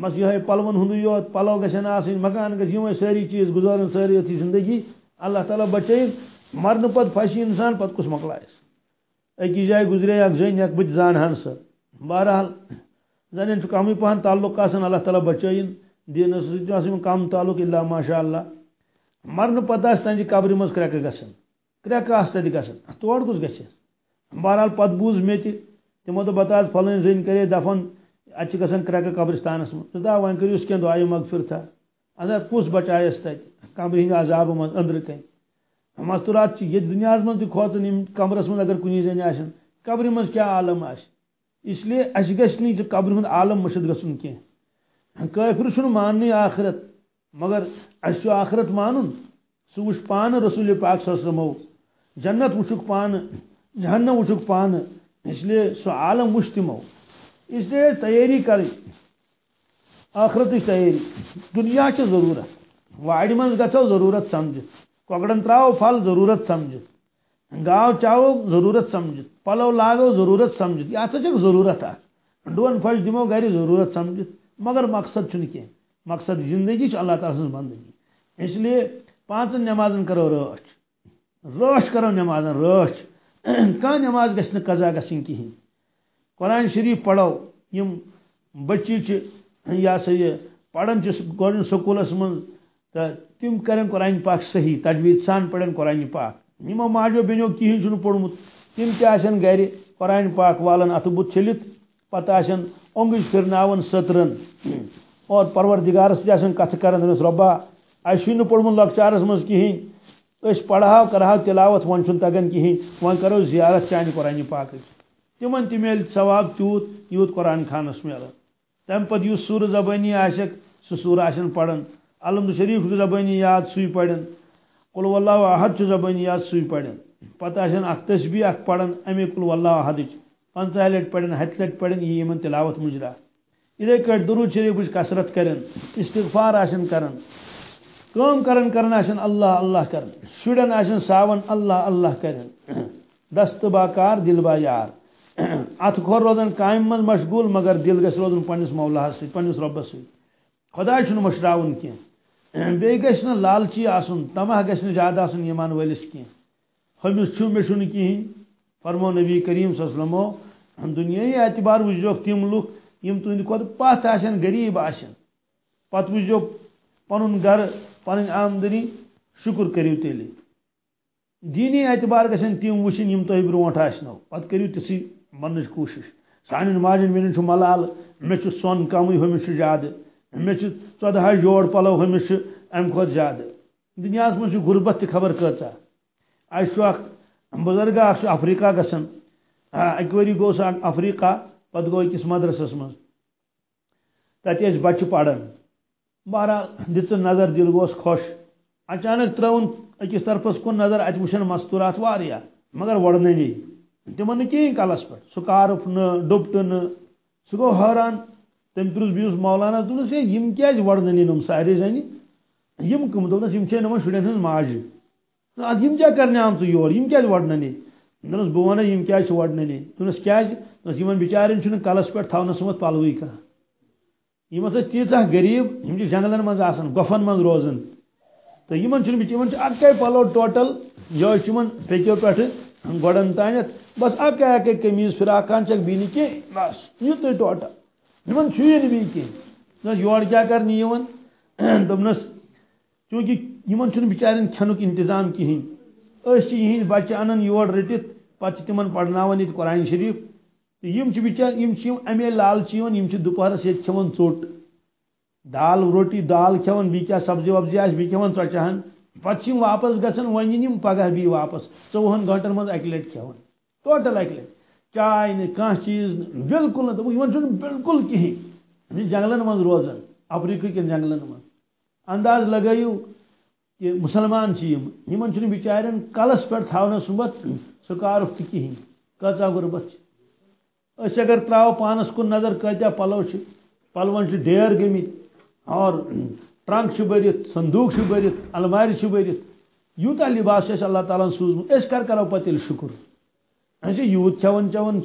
بس یِہوے پلون ہُنٛدُے یوت پلو گژھن آسٕنۍ مکان گژھِ یِمے سٲری چیٖز گُزارن سٲری یوتھی زندگی۔ اللہ تعالیٰ بچٲیِن مرنہٕ پتہٕ پھسہِ انسان پتہٕ کُس مۄکلایس أکِس جایہِ گُزرے اکھ زٔنۍ اکھ بہٕ تہِ زانہن سۄ بہرحال زنٮ۪ن چھُ پہن تعلق آسان اللہ تعالیٰ بچٲیِن دیٖنس سۭتۍ چھُ آسان کم تعلق اللہ ماشاء اللہ مرنہٕ پتہٕ آسہِ تہنٛدِ قبرِ منٛز کرٛٮ۪کہٕ گژھان کرٛٮ۪کہٕ آسہٕ تتہِ گژھان تور کُس گژھِ بہرحال پتہٕ بوٗز مےٚ تہِ تِمو دوٚپ بتا حظ فلٲنۍ زٔنۍ کرے دفن اتہِ چھِ گژھان کرٛٮ۪کہٕ قبرستانس منٛز ژٕ دپ وۄنۍ کٔرِوس کینٛہہ دعایہِ مغفرتھا اگر کُس بچایس تتہِ قبرِ ہٕنٛدِ عذابہٕ منٛز أنٛدرٕ کَنۍ مستورات چھِ ییٚتہِ دُنیاہس منٛز تہِ کھوژان یِم کمرس منٛز اگر کُنی زٔنۍ آسن قبرِ منٛز کیٛاہ عالم آسہِ اس لیے اَسہِ گژھِ نہٕ یہِ قبرِ ہُنٛد عالم مٔشِد گژھُن کینٛہہ کٲفِر چھُنہٕ ماننٕے آخرت، مگر اَسہِ چھُ آخرت مانُن سُہ وٕچھ پانہٕ رسول پاک صٲبو جنت وٕچھُکھ پانہٕ جہنم وٕچھُکھ پانہٕ اس لیے سُہ عالم وٕچھ تِمو اس لیے تیٲری کرٕنۍ ٲخرتٕچ تیٲری دُنیا چھِ ضروٗرت. وارِ منٛز گژھو ضروٗرت سمجھِتھ کۄکرن تراوو پھل ضروٗرت سمجھِتھ گاو چاوو ضروٗرت سمجھِتھ پلو لاگو، ضروٗرت سمجھِتھ یہ ہسا چھکھ ضروٗرت ڈون پھش دِمو گرِ ضروٗرت سمجھِتھ مگر مقصد چھُنہٕ کینٛہہ مقصد زندگی چھِ اللہ تعالیٰ سٕنٛز بندگی۔ اس لیے پانژن نمازن کرو رٲچھ رٲچھ کرو نمازن رٲچھ کانٛہہ نماز گژھِ نہٕ قزا گژھٕنۍ قرآن شریٖف پرو یِم بچی چھِ یہِ ہسا یہِ پران چھِ گۄڈٕ سکوٗلس منٛز تِم کرن قرآن پاک صحیح؟ تجویٖد سان پرن قرآن پاک۔ یِمو ماجو بیٚنیو کِہیٖنۍ چھُنہٕ پوٚرمُت تِم تہِ آسن قرآن پاک والن اَتھٕ بُتھ چھٔلِتھ پتہٕ آسن اوٚنٛگٕج پھِرناوان سٔترن۔ اور پروردِگارس تہِ آسن کتھٕ کران دپس رۄبا پورمت لکچارس من کہین اس پڑھاو کرہو تلاوت ون چھ تگان کہین ون کرو زیارت چانہ قرآن پاک۔ تمن تہ مل ثواب تیوت یوت قرآن خانس ملان تم پتہ اس سور زبانی آسک سہ سور آسن پڑھن۔ الحمد شریف زبانی یاد سی پڑھن۔ قل واللہ احد زبانی یاد سی پڑھن۔ پتہ آسن اخ تسبیح اخ پڑھن، امی قل واللہ احد پنچہ لٹ پڑھن ہتھ لٹ پڑھن، یہ یمن تلاوت مجرا۔ ادھے کٹ درود شریف کثرت کرن، استغفار آسن کرن۔ کام کرن کرن آسن اللہ اللہ کرن۔ شڑن آسن ساون، اللہ اللہ کرن۔ دست باکار، دل با یار۔ ات کھور روزن کام من مشغول، مگر دل گس روزن پنس مولا سی پنس ربس سی خدا چھن مشراون کی بی گس نا لالچی آسن تمہ گس نا زیادہ آسن ایمان ولس کی ہمس چھو مشن کہین فرمو نبی کریم صلی اللہ اعتبار وجوک تم لوک یم تہند کھت پتھ آسن، غریب آسن۔ پتہ وجو پن گھر پن آمدنی، شکر کرو تیل دینی اعتبار گھن تم وچن یم تہ برونٹ آسنو۔ پتہ کرو تسی من کوشش۔ سان ماجن ون ملال مے سون کم ہمس زیادہ مے ژدہ جوڑ پلو ہمس ام کھت زیادہ دنیا من غربت تہ خبر کچا اہ بزرگ اخ افریقہ گسن۔ ہاں، اکہ وری گو سا افریقہ پتہ گو أکس مدرسس من تتہ بچہ پران بہرحال دِژ نظر دل گوس خوش۔ اچانک ترون أکس طرفس کن نظر ات وچھن مستورات واریاہ مگر وڑننی تمن کہیں کلس پہ سہ کارف نا ڈپٹ نا سہ گو حیران۔ تم پرس بیس مولانا دس ہے، یم کیاز جی وڑننی نم سارے زنی؟ یم کم دس یم نمن شرین ہز ماجہ اد یم کیا کرنے آمت یور؟ یم کیاز جی وڑننی دس بہ ونہ یم کیاز جی وڑننی دس کیاز دس یمن بچارن چھ کلس پہ تھونس مت پلوی کھانا یم ہسا تیژہ غریب، یم جنگلن مز آسان گفن مز روزان تو یمن چھ اکے پلو ٹوٹل یہ پھیکو پہ گوڑن تانت بس اک اک قمیض فراقان چک بینی کی بس یوت ٹوٹل۔ یمن چھوی نی بی کی نس یور کیا کرنی یمن دمنس [CLEARS THROAT] چونکہ یمن چھن بچارن کھنک انتظام کہین اس چھ یہن بچہ انن یور رٹت پتہ تمن پڑھناون یہ قرآن شریف۔ یم چھ بچار یم چھ امی لالچ یون یم چھ دوپہرس یہ کھون ژوٹ دال، روٹی، دال کھون بی کیا سبزی وبزی آس بی کھون ژۄچہن پتہ واپس گژھان ون یم پگہ بی واپس۔ ژوہن گھنٹن مز اکہ لٹ کھون۔ ٹوٹل اکہ لٹ چائے نہ کھانا چیز بالکل نہ ون بالکل کہین یعنی جنگلن مز روزان افریقہ کن جنگلن مز انداز لگائیو کہ مسلمان یمن بچارن کلس پہ تھونا سمت سکارف تہ کہین کچا غربت اس اگر تراو پانس کن نظر کتیا پلو پلون ڈیر گمت اور ٹرنک برت صندوق برت المار برت یوتا لباس اللہ تعالیٰ سوزمت اس کر کرو پتہ شکر اچھا یوت چون چون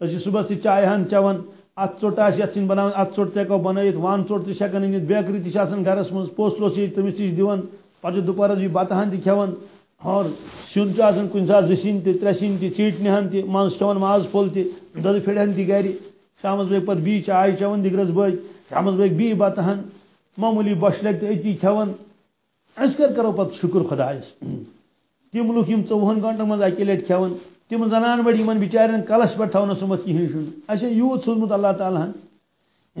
اچھا صبح چائے ہن چون۔ ات ژوٹ آس یتھ بنا ات ژوٹ تہ بنائت وان ژوٹ تہ ہیکان أنِتھ بیکری تہ گرس [CLEARS THROAT] مز۔ پوسٹلو سی تمس تہ دِوان پتہٕ دُپہرس یہِ بتہٕ ہن تہ کھٮ۪وان اور سیُن چھُ آسان کُنہِ ساتہٕ زٕ سِنۍ تہِ ترٛےٚ سِنۍ تہِ ژیٖٹنہِ ہن تہِ منٛزٕ کھٮ۪وان ماز پھوٚل تہِ دۄدٕ پھِرِ ہن تہِ گرِ شامس بٲگۍ پتہٕ بیٚیہِ چاے چٮ۪وان دِگرس بٲگۍ شامس بٲگۍ بیٚیہِ ہن۔ معموٗلی بۄچھِ لگہِ تہٕ أتی کھٮ۪وان أسۍ کر کرو پتہٕ شُکر خۄدایس تِم لُکھ یِم ژۄوُہن گنٹن منٛز اکہِ لٹہِ کھٮ۪وان تم زنان بڑی من بچارن کلس پہ تھونا سمت کہین چھ اچھا یوت سوزمت اللہ تعالیٰ ہن۔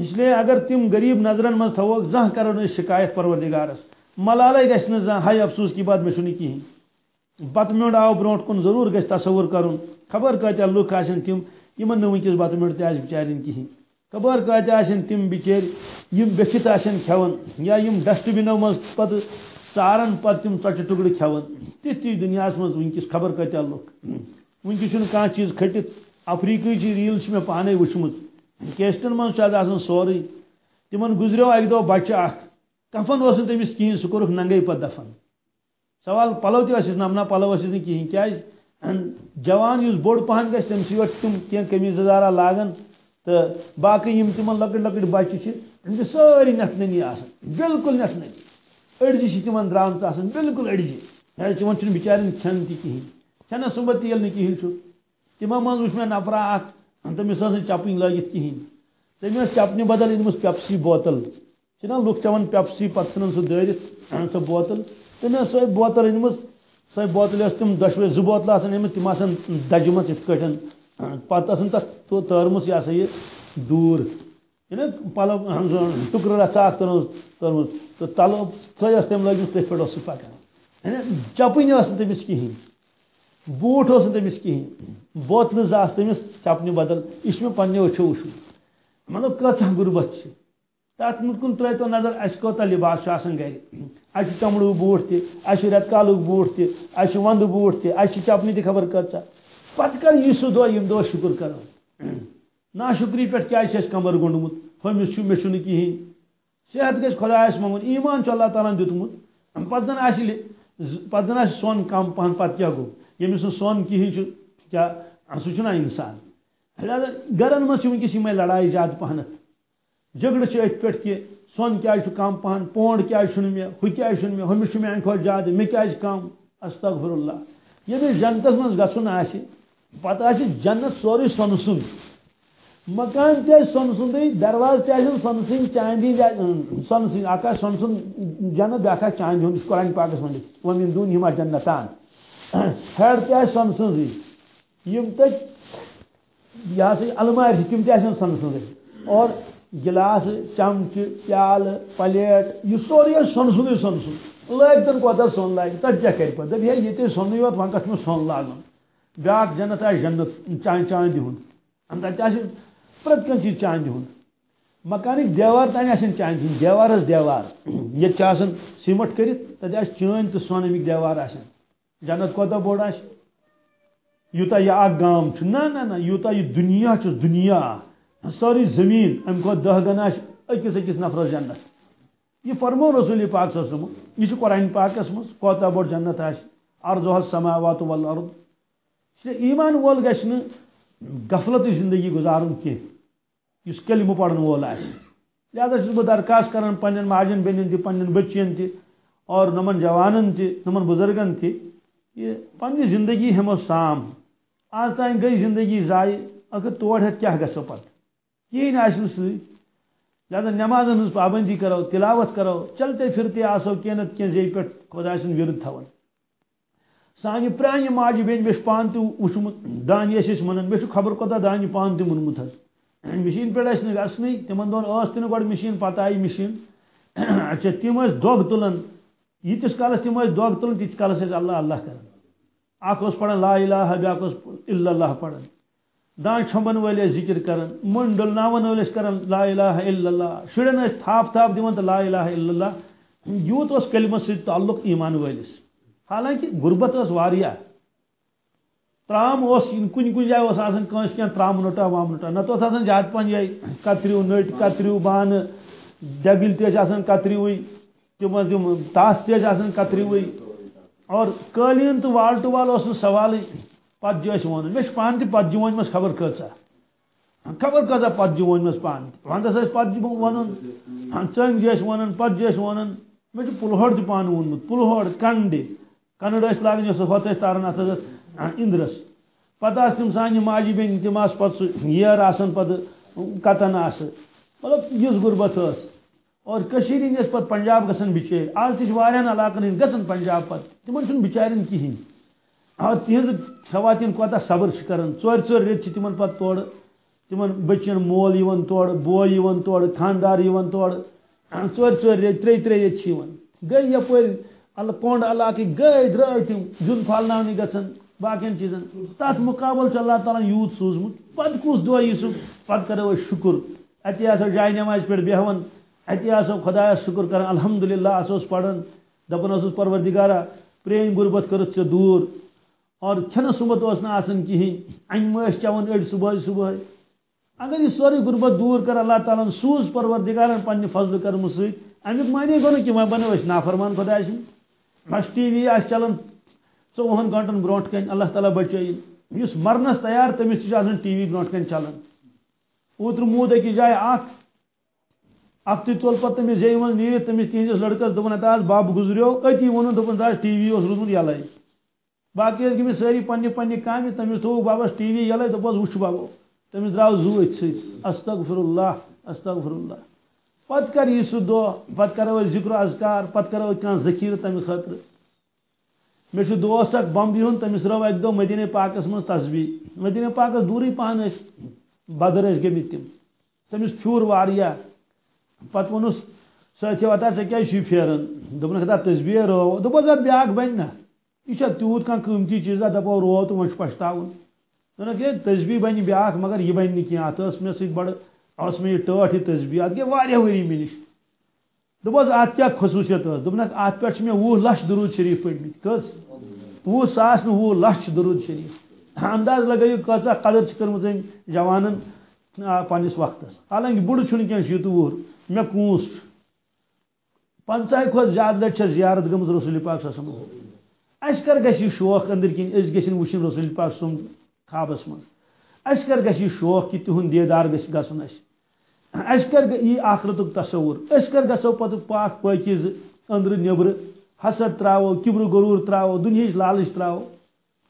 اس لیے اگر تم غریب نظرن من تھوک زہ کرو نا شکایت پروردگارس۔ ملالے گھس نا زہ ہائی افسوس کی بات میں چھنہ کہین بت میوٚنٛڈ آو برونٛٹھ کُن ضروٗر گژھِ تصوُر کَرُن۔ خبر کۭتیاہ لُکھ آسن تِم یِمن نہٕ وٕنکٮ۪س بتہٕ میوٚنٛڈ تہِ آسہِ بِچارٮ۪ن خبر کۭتیاہ آسن تِم بِچٲرۍ یِم بیٚچھِتھ آسن کھٮ۪وان یا یِم ڈسٹہٕ بِنو منٛز پتہٕ ژارن پتہٕ تِم ژۄچہِ ٹُکڑٕ کھٮ۪وان تِتھ تہِ دُنیاہس منٛز خبر کۭتیاہ لُکھ۔ ونکس کھانا چیز کھٹت افریقی ریل میں پانے وچمت کیسٹن من آسان سوری۔ تمن گزریو اک دہ بچہ اخ کفن اس تمس کہین سہ کورک ننگے پتہ دفن۔ سوال پلو تس نمنا پلو نا کہین کیاز جوان اس بوڑ پہن گھس تم سی تم کی قمیض زارا لاگان تو باقی یم تمن لکٹ لکٹ بچہ تم ساری نتنی آسان بالکل نتنی اڑجہ تمن درامت آسان بالکل اڑجہ یعنی تمن بچارن کھین تہ کہین چھنا صبح تیل نہ کہین تمو من وچ مے نفرا اخ تمس ٲس چپن لگت کہین تم چپنہ بدل انمس پیپسی بوتل. چھنا لُکھ چوان پیپسی پتہ ژھنان سُہ دٲرِتھ سۄ بوتل. تم سۄ بوتل أنمٕژ سۄ بوتل ٲس تم دۄشوے زٕ بوتل آسان أنمٕژ تم آسان دجمژ یِتھ کٲٹھۍ پتہٕ ٲسن تتھ تٲرمٕژ یہ ہسا یہِ دوٗر. پلو ٹکر ژاک ترمز تو تلو تھس تم لگمس تھی پہ سہ پکان چپن تمس کہین بوٹ اس تمس کہین بوتل زاس تمس چپنہ بدل یہ پنہ اچھو وچ مطلب کتہ غربت تر کن ترو نظر اس کوتا لباس گر اس چمڑو بوٹ تہ رت کالک بوٹ تہ وند بوٹ تہ چپنہ تہ خبر کتہ پتہ کر یہ سہ دہ یم دہ شکر کرو۔ نا شکری پہ کیا کمر گنڈمت ہمس مے کہین صحت گھس خدایس منگن ایمان چھ اللہ تعالیٰ دتمت پتہ زن پتہ زن سون کم پہن پتہ کیا گو۔ یعنی یمس سون کہین کیا سہ انسان۔ لہذا گرن مز ونکس یہ لڑائی زیادہ پہنت۔ جگڑ ات پہ کہ سون کیا کم پہن، پونڈ کیا مے ہو کیا مے ہمس مے امہ کھت زیادہ مے کیا کم استغفر اللہ یمس یعنی جنتس مز گھن آہ پتہ جنت سوری سن سن مکان تہ سن سندی درواز تہ سن سن چاندی سن سن اکھ سن سن جنت بیاکھ چاندی ہند قرآن پاکس من دون ہما جنتان۔ ہیڈ تہ سن سن یم تہ یہ سا المار تم تہ سن سن اور گلاس، چمچ پیال پلیٹ، یہ سوری سن سن سن سن لگ تن کوتا سون لاگ تت کیا کر پہ دپ یہ سونی یوت ون کت سون لاگن؟ بیاکھ جنت آ جنت، چاند چاندی ہند۔ تتہ پرت کن چیز چاند ہند۔ مکانک دیوار تین آن چاند ہند دیوار۔ دیوار یہ سیمٹ کرت تب چین تو سون امیک دیوار آن جنت کوتا بوڑ یوتا یہ اک گام نا نا یوتا یہ دنیا دنیا۔ ساری زمین ام کو دہ گنا اکس اکس نفرس جنت۔ یہ فرمو رسول پاک صلی یہ قرآن پاکس مز کوتا بوڑ جنت آ ارض السماوات والارض۔ ایمان وول گھن غفلت زندگی گزارن کی اس کلمہ پڑھن وول آ لہذا بہ درخواست کران پنن ماجن بینن تہ پنن بچین تہ اور نمن جوانن تہ نمن بزرگن تہ یہ پنہ زندگی ہمو سام آج تین گئی زندگی ضائع اگر تور ہتھ کیا گژھو پتہ کہین آس سی لہذا نمازن ہز پابندی کرو تلاوت کرو چلتے پھرتے آسو کی نت کی زی پہ خدا سن ورد تھون سانہ پرانہ ماجہ بین مے پان تہ وچمت دانہ یس منان مے خبر کوتا دانہ پان تہ مونمت حس مشین پہ اس گھنی تمن دون اس تہ گۄڈٕ مشین پتہ آئی مشین۔ اچھا تم ٲسۍ دۄگ تُلان ییٖتِس کالس تم ٲسۍ دۄگ تُلان تیٖتِس کالس ٲسۍ اللہ اللہ کران اکھ اوس پران لا الہ بیاکھ اوس الا اللہ پران دان چھمبن وٲلۍ ذکر کران مٔنٛڈ ڈُلناون وٲلۍ ٲسۍ کران لا الہ الا اللہ۔ شُرٮ۪ن ٲسۍ تھاپ تھاپ دِوان تہٕ لا الہ الا اللہ۔ یوٗت اوس کلمس سۭتۍ تعلق ایمان وٲلِس حالانکہ غربت اس واریاہ ترام اس کن کن جائے، اس آسان کنس کیا، ترام نٹا، وام نٹا۔ نت اس آسان زیادہ پن جائے کتریو نٹ، کتریو بان ڈبل تیج آسان کتریوی تم تاس تیج آسان کتریوی اور قالین ہاں، ہاں، ہاں، جی تو وال ٹو وال اس سوال پت جو ون مے پان تہ پت جو مس خبر کچا خبر کچا پت جو مس پان وندس اس پت جو ونن ژنگ جس ونن پت جس ونن مے پلہوڑ تہ پان وونمت پلہوڑ کنڈ کنڈ اس لاگن اس ہوت اس تارن ات اندرس۔ پتہ اس تم سانہ ماجی بین تم اس پت یہ آسان پت کتن آس مطلب یس غربت اس۔ اور کشیر ہندس پت پنجاب گسن بچیر آج تہ وارن علاقن ہند گسن پنجاب پت تمن چھن بچارن کہین اور تہذ خواتین کوتا صبر کران ژور ژور ریت تمن پت تور تمن بچن مول یون تور بوے یون تور خاندار یون تور ژور ژور ریت ترے ترے ریت گئی یپور اللہ کونڈ علاقہ گئی درائے تم جن پھالناونی گھن باقین چیزن۔ تات مقابل اللہ تعالیٰ یوت سوزمت۔ پت کس دہ یہ پت کرو شکر۔ اتی آسو جائے نماز پہ بیہون۔ اتی آسو خدا شکر کر الحمد للہ آسوس پڑھن۔ دپن اس پروردگارا پرین غربت کرت سے دور۔ اور کھن صبح اس نا آسن کہین ان مش چون اڑ صبح صبح اگر یہ سوری غربت دور کر، اللہ تعالیٰ سوز پروردگارن پنہ فضل کرم سی امیک معنی گو نا کہ بنو نافرمان خدا سن جی۔ بس ٹی وی آ چلان ژوہن گنٹن بروٹ کن، اللہ تعالیٰ بچائن اس مرنس تیار تمس تہ ٹی وی بروٹ کن چلان اوتر مود اکس جائے اخ اخ تھی تول پتہ تمس جی من نیت تمس تہندس لڑکس دپن ات آز بب گزریو اتی ون دپن آج ٹی وی اس روزمت یلے باقی ٲسۍ گٔمٕتۍ سٲری پننہِ پننہِ کامہِ تٔمِس تھوٚوُکھ ببس ٹی وی یلے دوٚپس وٕچھ ببو تٔمِس درٛاو زُو أتھۍ سۭتۍ استغفر اللہ استغفر اللہ پَتہٕ کَرِ یہِ پتہ کر یہ سہ دہ پتہ کرو ذکر اذکار پتہ کرو کھانا ذخیر تمہ خاطر مے دوست اک بمبی ہند تمس رو اک دہ مدینہ پاکس من تصویر مدینہ پاکس دوری پہن بدر گمت تم تمس پھیور واریا پتہ وونس ستھی وتا ژے کیا چھ پھیران دوپنک دا تسبیح رو دوپس اد بیاکھ بن نا یہ چھ تیوت کان قیمتی چیز دپو رو تو وچ پشتاون دونک یہ تسبیح بن بیاکھ مگر یہ بن نہ ات اس میں سۭتۍ بڑ اس میں یہ ٹاٹھ یہ تسبیح ات گے واریاہ وری ملش دوپس ات کیا خصوصیت اس۔ دوپنک ات پہ میں وہ لچھ درود شریف پڑھمت کس؟ وہ ساس نہ وہ لچھ درود شریف۔ انداز لگائیو کۭژاہ قدر چھ کٔرمٕژ أمۍ جوانن۔ پنس وقت حالانکہ بڑھ چھ کی شیت وُہر مے کونس پنچہ کھت زیادہ لٹ زیارت گمز رسول پاک صلی اس کر گژھِ شوق اندر کن اس گژھن وچھن رسول پاک سم خوابس من۔ اس کر گژھِ شوق کہ تہند دیدار گژھِ گژھن اس۔ کر یہ آخرتک تصور۔ اس کر گژھو پتہ پاک پاکیز اندر نبر حسد تراو، کبر غرور تراو، دنیا لالچ تراو۔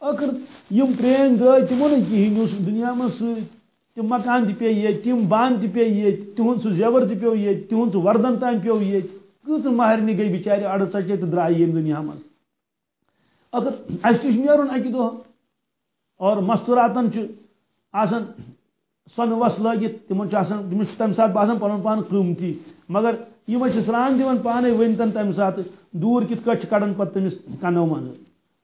اخر یم پرین گئی تمو نہ کہین دنیا من ست تم مکان تہ پی یہ تم بان تہ پی یہ تہند سہ زیور تہ پیو یہ تہند سہ وردن تام پیو یہ کۭژ مہرنی گئی بچارِ اڑ ژٹے تو درائے یم دنیا من اگر اس تہ نیرُن اکہ دۄہ اور مستوراتن آسان سۄنہٕ وس لٲگِتھ تمن آسان تٔمِس چھُ تمہِ ساتہٕ باسان پنُن پان قۭمتی مگر یِمے چھِ سرٛان دِوان پانے ؤنتن تمہِ ساتہٕ دوٗر کِتھ کٲٹھۍ چھِ کڑان پتہٕ تٔمِس کنو منٛزٕ۔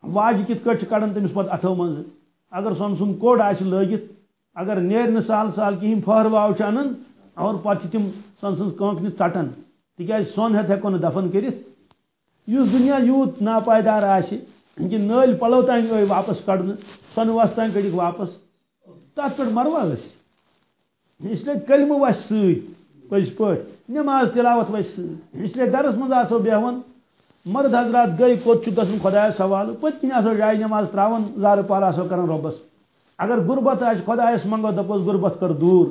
واجہِ کِتھ کٲٹھۍ چھِ کڑان تٔمِس پتہٕ اتھو منٛزٕ۔ اگر سۄن سُنٛد کوٚڑ آسہِ لٲگِتھ اگر نیر نہ سال سال کہین پھر واو انان اور پتہ تم سن سن کنکنہ ژٹان تکیاز سون ہتھ ہیکو نہ دفن کرت اس دنیا یوت ناپائیدار آسہ کہ نل پلو تین گئی واپس کڑنے سن وس تین کڑک واپس۔ تر پہ مروا اس لیے کلم وس ست پز پہ نماز تلاوت وس ست اس لیے گرس مز آسو بیہون۔ مرد حضرات گئی کوت گھن خدا سوال پتہ آسو جائے نماز تراون، زار پار آسو کران رۄبس اگر غربت آس خدایس منگو دپس غربت کر دور.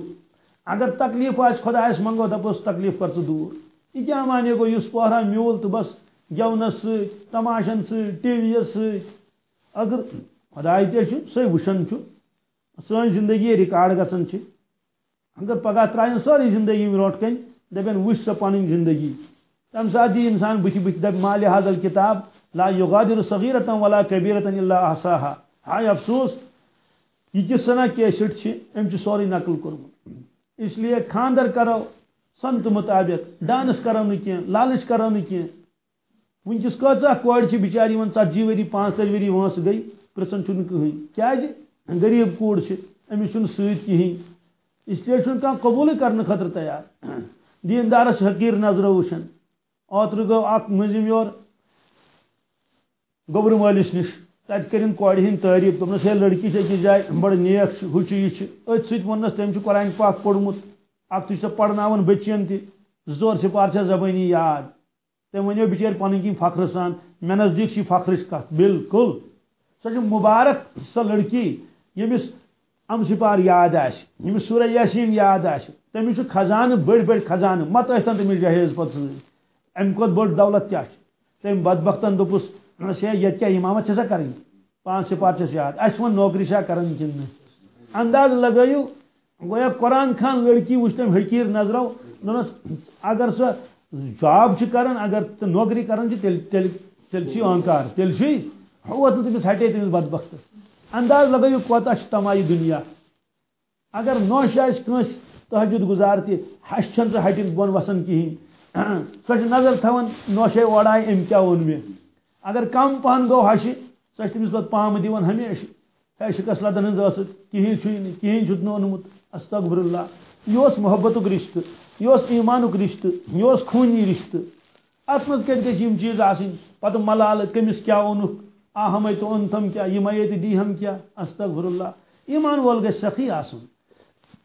اگر تکلیف آس خدایس منگو دپس تکلیف کر دور. یہ کیا مانے گو اس پہرا میول تو بس گونس تماشن ست ٹی وی یس اگر خدائے تے سی وشن سن زندگی ریکارڈ گژھان اگر پگہ ترائن ساری زندگی برونٹ کن دپن وچ سا پن زندگی۔ تم سات دی انسان بت بت دپ مال حاضل کتاب، لا یغادر صغیرتا ولا کبیرتا الا احصاها۔ ہائے افسوس یہ کس سنا کیسٹ ام سوری نقل کورمت اس لیے خاندر کرو سنت مطابق ڈانس کرو کی لالچ کرو کی ونکس کچھ کور بچاری ژتجی وری، پانچ تج وری وانس گئی پرسن چھ کہین کیا جی؟ غریب کوڑ امس چھ ست کہین اس لیے چھ قبول کرنے خاطر تیار۔ دیندارس حقیر نظر وچھن اوتر گو اخ مزم یور گوبر مالس نش۔ تت کرن کور ہند تعریف دس ہے لڑکی سے اکس جائے بڑ نیک ہو یہ ات ست ونس تم قرآن پاک پوڑمت اخ تہ پڑھنا بچین تہ زور سپار سے زبانی یاد تم ونو بچار پن کن فخر سان مے نزدیک فخرچ کت بالکل سو مبارک سو لڑکی یمس ام سپار یاد آمس سورہ یاسین یاد آس تمس خزانہ بڑ بڑ خزانہ مت اشتن تمس جہیز پتہ ام بڑ دولت کیا تم بدبختن دپس یہ کیا، امامت چھسا کریں پانچ سپار چھس یاد۔ اس ون نوکری چھا کرن کن انداز لگائیو، گویا قرآن خان لڑکی وچ تم حقیر نظرو دنس اگر سو جاب چھ کرن، اگر نوکری کرن جی، چھ تیل تیل تیل چھ انکار تیل چھ ہو تو تمس ہٹے تمس بدبخت۔ انداز لگائیو، کوتا چھ تمائی دنیا۔ اگر نوش آس کنس تہجد گزار تہ ہش چھن سہ ہٹن بون وسن کہین [CLEARS THROAT] سو نظر تھون نوشے اوڑائے ام کیا وون مے اگر کم پہن گو ہش سہ تمس پہ پام دان ہمیشہ۔ ہے شکست لدن ہز کہین کہین چھ اونمت۔ استغفر اللہ یہ محبت رشتہ یہ ایمانک رشتہ یہ خونی رشتہ۔ ات مز کت گھم چیز آن پتہ ملال کمس کیا اونک آ ہم تو اون تم کیا یہ یہ دی ہم کیا استغفر اللہ ایمان وول گھ سخی آسن۔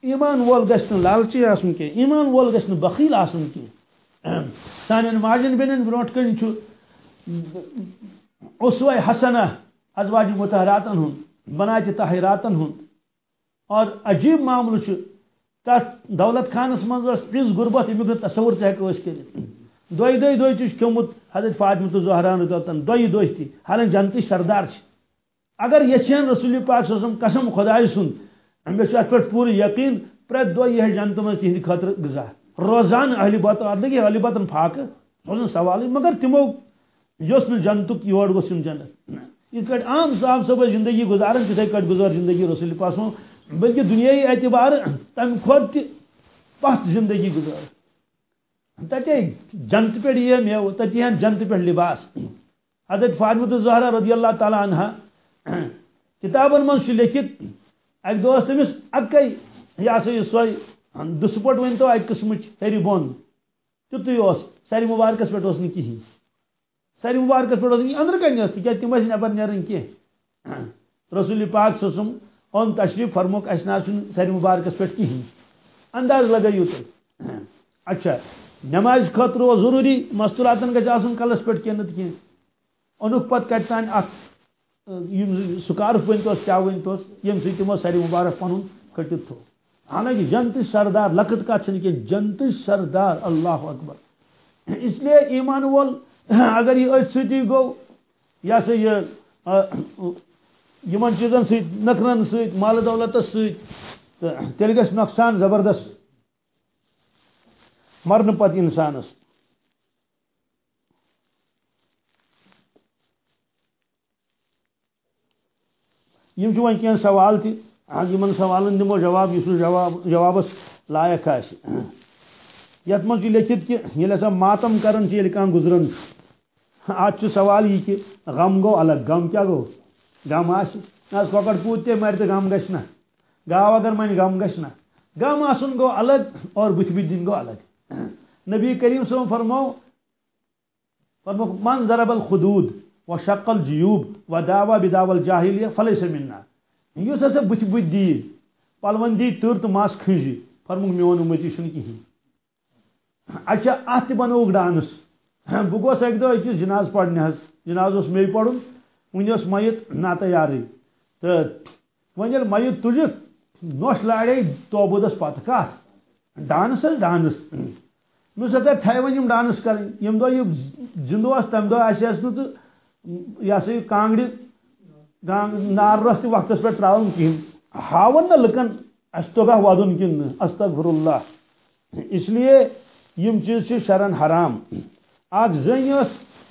ایمان وول گھ لالچی آسن کی ایمان وول گھ بخیل آسن کی سان ماجن بین بروٹ کن اسوہ حسنہ، ازواج متحراتن ہن بنات طاہراتن ہن۔ اور عجیب معاملہ تس دولت خانس مز پرنس غربت امیک تصور تہ ہیکو کر دۄیہِ دۄہہِ دۄہہِ تہِ چھُ کھیوٚمُت حضرت فاطمہ تہٕ زہران توتن دۄیہِ دۄہہِ تہِ حالانکہِ جنتٕچ سردار چھِ اگر یژھن رسول پاک سوسم قسم خداے سُنٛد مےٚ چھُ اَتھ پٮ۪ٹھ پوٗرٕ یقیٖن پرٛٮ۪تھ دۄہ یِہے جنتہٕ منٛز تِہنٛدِ خٲطرٕ غذا روزان اہلِ بتہٕ اَتھ لگہِ اہلِ بتن فاقہٕ سوزن سوالٕے مگر تِمو یس نہٕ جنتُک یور گوٚژھ جنت. یہ کٹ عام صاحب صاحب زندگی گزارن تھے کٹ گزار زندگی رسول پاس بلکہ دنیای اعتبار تم کھت پت زندگی گزار. تتے جنت پہ یہ میو تتی ہن جنت پہ لباس. حضرت فاطمہ الزہرا رضی اللہ تعالی عنہ کتابن من لکھت. اک دہ تمس اکے یہ سا یہ سوئی دس پٹ ون تو اک ہری بون. تیتھے اس ساری مبارکس پہ اس کہین ساری مبارکس پہ اندر کن تک تم نبر نیرن کی رسول پاک سسم اون تشریف فرموک اس نا ساری مبارکس پہ کہین انداز لگائیو تھی اچھا نماز خطر ضروری مستوراتن گھس آن کلس پہ کی نت کی اونک پت کت تان اخ سکارف ون تو کیا ون تو یم سی تمو ساری مبارک پن کٹت تھو حالانکہ جنت سردار لکت کت کی جنت سردار، اللہ اکبر۔ اس لیے ایمان وول ہاں، اگر یہ ات ستی گو یہ سا یہ یمن چیزن ست نکرن ست مال دولت ست تیل گھس نقصان زبردست. مرن پت انسانس یم جو کین سوال تھی ہاں، یمن سوالن دمو جواب اس جواب جوابس لائق آس یت من لکھت کہ یل ہسا ماتم کرن یل کان گزرن؟ آج سوال یہ کہ غم گو الگ، غم کیا گو؟ غم آس ککر پوت تے مر تو غم گھنا گاو اگر من غم گھنا غم آسن گو الگ اور بت بت دن گو الگ۔ نبی کریم صلی فرمو فرمو من ضرب الخدود و شکل جیوب و دعوا بداول الجاہلیہ فلیس منا. اس ہسا بت بت دی پلون دی تر تو ماس کھنجی فرمک میون امتی چھ کہین اچھا ات تہ بنوک ڈانس ہاں، بہ گوس اک دہ أکس جناز پڑھنے حس جناز اس مے پڑھن ون اس میت نا تیارے تو ون یل میت تجک نوش لاڑے توبودس پتہ کت ڈانس ڈانس مس ہسا تھے ون ڈانس کریں۔ یم دہ یہ زندہ تم دہ آس نا یہ سا یہ کانگڑ نار رس وقت پہ ترا کہین ہاون نا لکن، اس توگا ودن کن استغفر اللہ۔ اس لیے یم چیز شرن حرام. اخ زن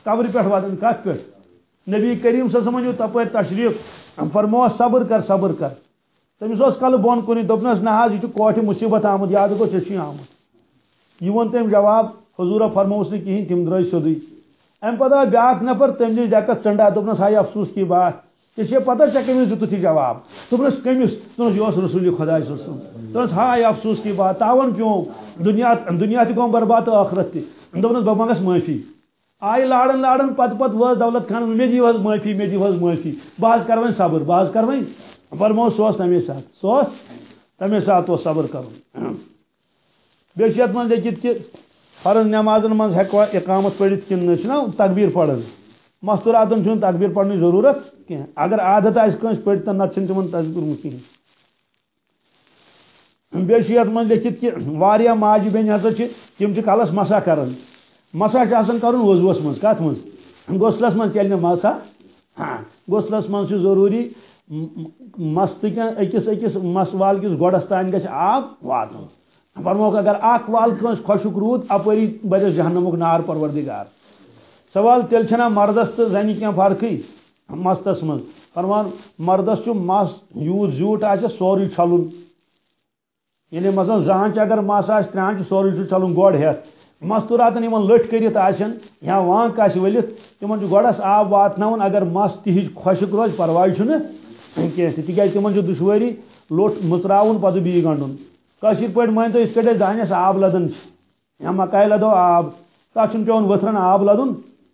قبر پہ ودن کت پہ. نبی کریم صلی اللہ علیہ وسلم تپر تشریف. فرمو صبر کر صبر کر. تمس اس کل بون کن دپنس نہ حظ یہ کوٹ مصیبت آمد، یاد گو ٹھیک آمد. یہ ون تم جواب، حضور فرموس نا کہین تم درائے سیودی ام پتہ بیاکھ نفر تم دس ڈیکس چنڈا دپنس ہائی افسوس کی بات. ژے پتہ ژےٚ کٔمِس دِتُتھ یہِ جواب. دوٚپنَس کٔمِس دوٚپنَس یہِ اوس رسول خۄدا صٲب دوٚپنَس ہاے افسوس کی بات. تاون کیوں؟ دنیا دنیا تہِ گوٚو برباد تہٕ ٲخرت تہِ دوٚپنَس بہٕ منٛگس معٲفی آیہِ لاران لاران پتہٕ پتہٕ وٲژ دولت خان مےٚ دِیِو جی حظ معٲفی مےٚ دِیِو جی حظ معٲفی بہٕ حظ کَرٕ وۄنۍ صبر بہٕ حظ کَرٕ وۄنۍ فرمو سُہ اوس تَمے ساتہٕ سُہ اوس تَمے صبر کَرُن بیٚیہِ چھِ یَتھ منٛز لیکھِتھ فرض نمازن منٛز ہٮ۪کوا اقامت پٔرِتھ کِنہٕ نہ چھُنہ تقبیٖر پَران مستوراتن چھُنہٕ تقبیٖر پَرنٕچ ضروٗرت کینٛہہ اگر عادت آسہِ کٲنٛسہِ پٔرِتھ تہٕ نتہٕ چھِنہٕ تِمن تقبیٖر کِہیٖنۍ بیٚیہِ چھُ یَتھ منٛز لیکھِتھ واریاہ ماجہِ بیٚنہِ ہسا چھِ تِم چھِ کلس مسا کران مسا چھُ آسان کرُن وضوٗوس منٛز منٛز؟ غسلس منٛز چلہِ نہٕ مسا ہاں، غسلس منٛز چھُ ضروٗری مستہٕ کٮ۪ن أکِس أکِس مس وال کِس گۄڈس تانۍ گژھِ آب واتُن فرموک اگر اخ وال کنس خۄشک روٗد اپٲری بدس جہنمُک نار پروردگار۔ سوال تیٚلہِ چھنا مردس تہٕ زنہِ کینٛہہ فرقٕے مستس منٛز۔ فرمان، مردس چھُ مس یوٗت زیوٗٹھ آسہِ سورُے چھلُن ییٚلہِ مثلاً زانچ اگر مس آسہِ ترٛےٚ چھُ سورُے چھُ چھلُن گۄڈٕ ہٮ۪تھ مستوراتن یِمن لٔٹھۍ کٔرِتھ آسن، یا وانٛک آسہِ ؤلِتھ تِمن چھُ گۄڈس آب واتناوُن اگر مس تِہِج خۄشک روزِ پرواے چھُنہٕ کینٛہہ تہِ تِکیٛازِ تِمن چھُ دُشوٲری لوٚٹ مٕژراوُن پتہٕ بیٚیہِ گنٛڈُن کٲشِر پٲٹھۍ مٲنۍ تو یِتھ کٲٹھۍ أسۍ دانٮ۪س آب لدان یا مکاے لدو آب تتھ چھُنہٕ پیوان ؤتھرن آب لدُن،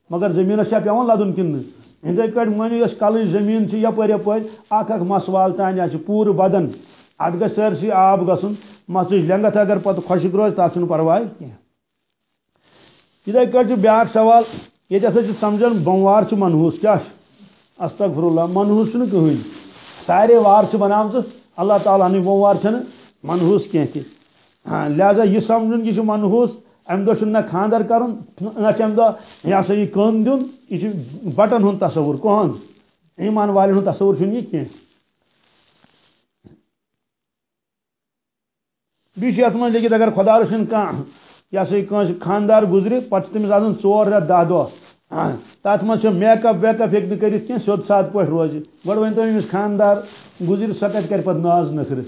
مگر زٔمیٖنس چھا پیوان لدُن کِنہٕ نہٕ یِتھٕے کٲٹھۍ مٲنِو یۄس کلٕچ زٔمیٖن چھِ یپٲرۍ یپٲرۍ اکھ اکھ مس وال تانۍ آسہِ پوٗرٕ بدن۔ اتھ گژھِ سٲرسٕے آب گژھُن مسٕچ لینٛگتھ اگر پتہٕ خۄشک روزِ تتھ چھُنہٕ پرواے کینٛہہ یِتھٕے کٲٹھۍ چھُ سوال ییٚتہِ ہسا چھِ سمجھان بوموار چھُ منہوٗس کیاہ چھُ استغفر اللہ منہوٗس چھُنہٕ کٕہٕنۍ سارے وار چھِ اللہ تعالیٰ ہنٕے بوموار چھنہٕ منہوٗس کینٛہہ تہِ ہاں، لہذا یہ سمجھن یہ منحوس ام دہ نہ خاندر کرن، نہ ام دہ یہ سا یہ کن دن، یہ بٹن ہند تصور کہن ایمان والن ہند تصور یہ کی بیس یت من لیکت اگر خدا رسن کان یہ سا یہ خاندار گزرِ پتہ تمس آسان ژور رٮ۪تھ دہ دہ تات من میک اپ ویک اپ ہیٚکہِ کٔرِتھ کینٛہہ سیوٚد سادٕ پٲٹھۍ روزِ گۄڈٕ ؤنۍ تو أمِس خاندار گُزرِ سۄ کتہِ کرِ پتہٕ ناز نخرٕ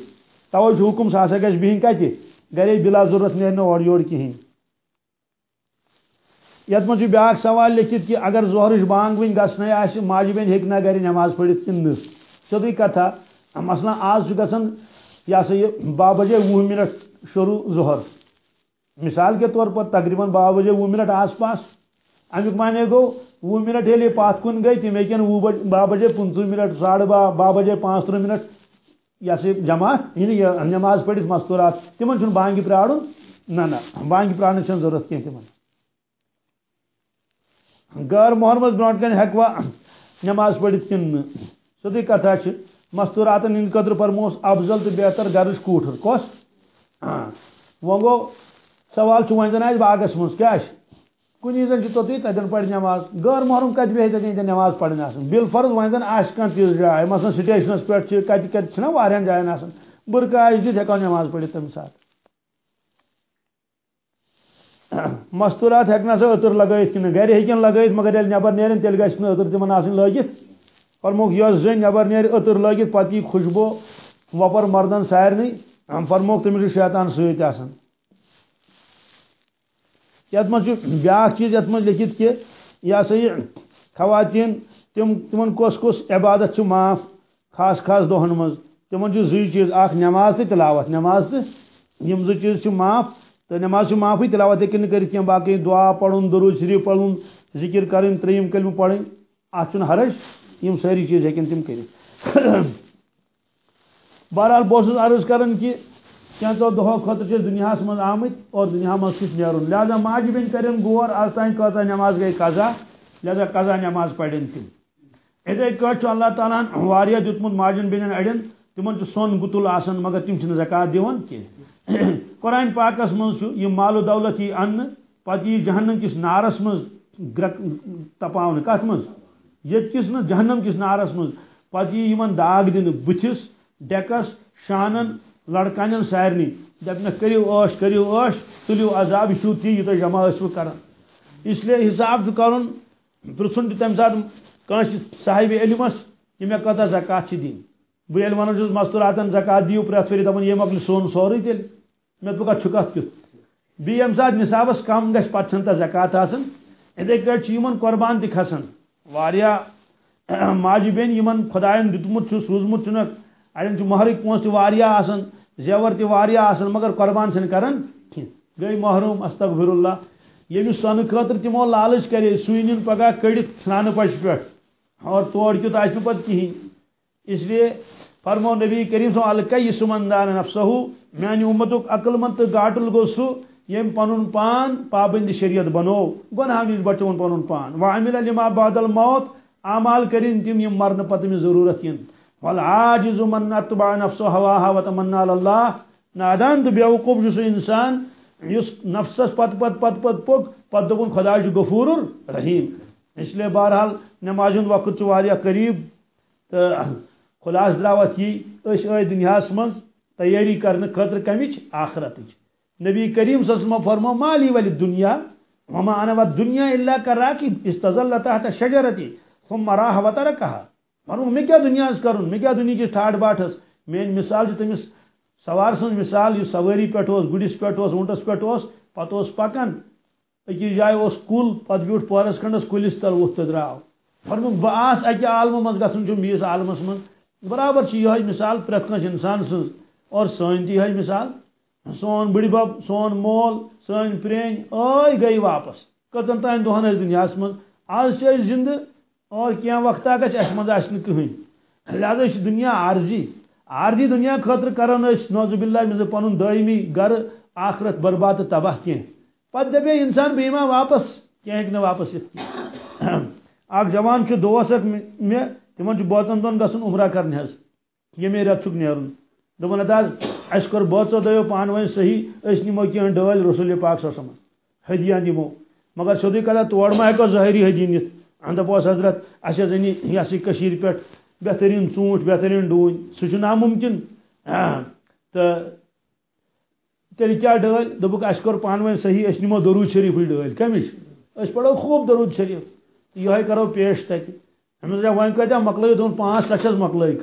توے چھُ حکم سُہ ہسا گژھِ بِہِنۍ کتہِ گرے بلا ضرورت نیرنے اور یور کہین یت من بیاا سوال لکھت کہ اگر ظہرٕچ ظہرش بانگ ون گھنے آہ ماجہ بین ہیکہ نا گھر نماز پڑھت کن سیودی کتھا مثلا آج گھن یہ سا یہ باہ بجے وہ منٹ شروع ظہر۔ مثال کے طور پر تقریباً باہ بجے وہ منٹ آس پاس۔ امیک معنی گو وہ منٹ یل پات کن گئی تم ہیکن وہ بج باہ بجے پنچہ منٹ، ساڑھے باہ باہ بجے پانچ ترہ منٹ یہ سا جمع یعنی یہ نماز پڑھت مستورات۔ تمن چھ بانگہ پرارن نہ نہ بانگہ پرارن چھ ضرورت کی تمن؟ غیر محرمت برونٹ کن ہیکوا نماز پڑھت کن سیدھی کتھا مستوراتن ہند قدر فرموس افضل تو بہتر گرش کوٹر کس وہ گو سوال ون زن آس باغس مز کیا کن زن توتی تتن پڑ نماز. غیر محرم کت بہت تتن نماز پڑھن آسان بل فرض ون زن آس کھانا تیز جائے. مثلا سٹیشنس پہ کت کت وارن جائن آسان برقع آس دت ہکو نماز پڑھت تمہ سات مستورات ہیکنا سا اتر لگائت کن. گھر ہیکن لگائت مگر یل نبر نیرن تیل گھس اتر تمن آسن لگت فرموک یس زن نبر نیر اتر لگت، پتہ خوشبو وپر مردن سارنی فرموک تمس شیطان ست آسان یت من بیاا چیز یت من لکھت کہ یہ سا یہ خواتین، تم تمن کس کس عبادت معاف، خاص خاص دہن مز۔ تمن زی چیز اخ نماز تو تلاوت۔ نماز تو یم زٕ چیز معاف، تو نماز معافی تلاوت ہیکن کر باقی دعا پڑھن، درود شریف پڑھن، ذکر کرن، تریم کلمہ پڑھن۔ ات حرج یم ساری چیز ہیکن تم کر بہرحال بہت عرض کران کہ کینچو دہو خطر دنیا من آمت اور دنیا من کچھ نیرن لہذا ماجہ بین کرن غور آز تین کتا نماز گئی قضا، لہذا قضا نماز پڑھن تم۔ اتھے کٹ اللہ تعالیٰ واریاہ دیتمت ماجن بین اڑین تمن سون گتل آسان مگر تم زکات دیون کی [COUGHS] قرآن پاکس من یہ مال و دولت یہ ان پتہ یہ جہنم کس نارس من تپاؤن کت من یہ کس نا جہنم کس نارس من پتہ یہ داغ دن بتس ڈیکس، شانن لڑکان سارنی دپنا کرو عش کرو عش تلیو عذاب شو تی یہ جمع ٲسوٕ کران اس لیے حساب چھُ کرُن پرژھُن تہِ تمہِ ساتہٕ کٲنٛسہِ علمس کہ مےٚ کۭژاہ زکات چھِ دِنۍ بہٕ ییٚلہِ ونان چھُس مستوراتن زکات دِیِو پرٛٮ۪تھ ؤری دپان یے مۄکلہِ سون سورُے تیٚلہِ مےٚ دوٚپ کتھ چھُ کتھ کیُتھ بیٚیہِ ییٚمہِ ساتہٕ کم گژھِ پتہٕ چھنہٕ تتھ زکات آسان یِتھٕے کٲٹھۍ چھِ یِمن کھسان واریاہ ماجہِ بیٚنہِ یِمن خۄدایَن دیُتمُت چھُ، سوٗزمُت چھُنکھ اڑٮ۪ن چھُ مہرٕکۍ پونٛسہٕ تہِ واریاہ آسان زیور تہ اصل مگر قربان چھ کران گئی محروم استغفر اللہ یمس سن خاطر تمو لالچ کرے سوئی نین پگہ کڑت سنان پش پہ اور تور کیت آس پتہ کہین اس لیے فرمو نبی کریم صلی اللہ علیہ سمندان نفسہ میانہ امتک عقل مند تو گاٹل گو سہ یم پن پان، پابند شریعت بنو. گناہ نش بچون پن پان. وعمل لما بعد الموت، اعمال کرین تم یم مرن پتہ میں ضرورت ین. والعاجز من اتبع نفسه هواها وتمنى على الله. نادان تو بیوقوف جو انسان، یس نفسس پت پت پت پت پک، پت دپن خدا چھ غفور رحیم اس لیے بہرحال نماز ہند وقت چھ قریب تو خلاص دراوت یہ اس آئی دنیا من تیاری کرنے خاطر کمچ آخرت نبی کریم صلی اللہ علیہ وسلم فرمو مالی ولی دنیا؟ وما انا و دنیا الا کراکب استظل تحت شجرتی، ثم راہ وترکها ون مے کیا دنیا اس کرن مے کیا دنیا کس ٹھاٹ باٹس مین مثال جو تمس سوار سن مثال، یہ سواری پہ گڑس پہ اونٹس پہ پتہ پکان اکس جائے اس کل پتہ بیوٹ پورس کھنڈس کلس تل وت تو درو فرم بہس اکہ عالمہ مز گھن بیس عالمس من۔ برابر یہ مثال پریت کنس انسان سن، اور سن تہ یہ مثال۔ سون بڑی بب، سون مول سن پرین آئی گئی واپس۔ کتن تین دہن دنیا من آج زندہ اور کیا وقت گھس اس مز آہن کہین لہذا دنیا عارضی۔ عارضی دنیا خاطر کران نوز باللہ مز پن دائمی گھر، آخرت برباد تباہ کی پتہ دپے انسان، بہ ما واپس۔ کی ہیک واپس یت اخ جوان دوس اک مے تمن بوتن دون گھن عمرہ کرنے حس یمے رت چھ نیرن۔ دپن اد اس کر بوچو دیو پان ون صحیح، اس نمو کی ڈل رسول پاک صلی اللہ علیہ وسلم۔ ہدیہ نمو۔ مگر سیودی کتھا تور ما ہیکو ظاہری ہدی نت دپوس حضرت ہاں، اس انی یہ سی کشیر پہ بہترین ژوٗنٛٹھ بہترین ڈوٗنۍ سُہ چھُ ناممکن۔ تہٕ تیٚلہِ کیٛاہ ڈٲلۍ دوٚپُکھ اَسہِ کوٚر پانہٕ ؤنۍ صحیح أسۍ نِمو دروٗد شریٖفٕے ڈٲلۍ کمِچ أسۍ پرو خوٗب دروٗد شریٖف۔ یِہوے کرو پیش تتہِ أمِس دپیٛاو وۄنۍ کۭتیاہ مۄکلٲیِو دوٚپُن پانٛژھ لچھ حظ مۄکلٲے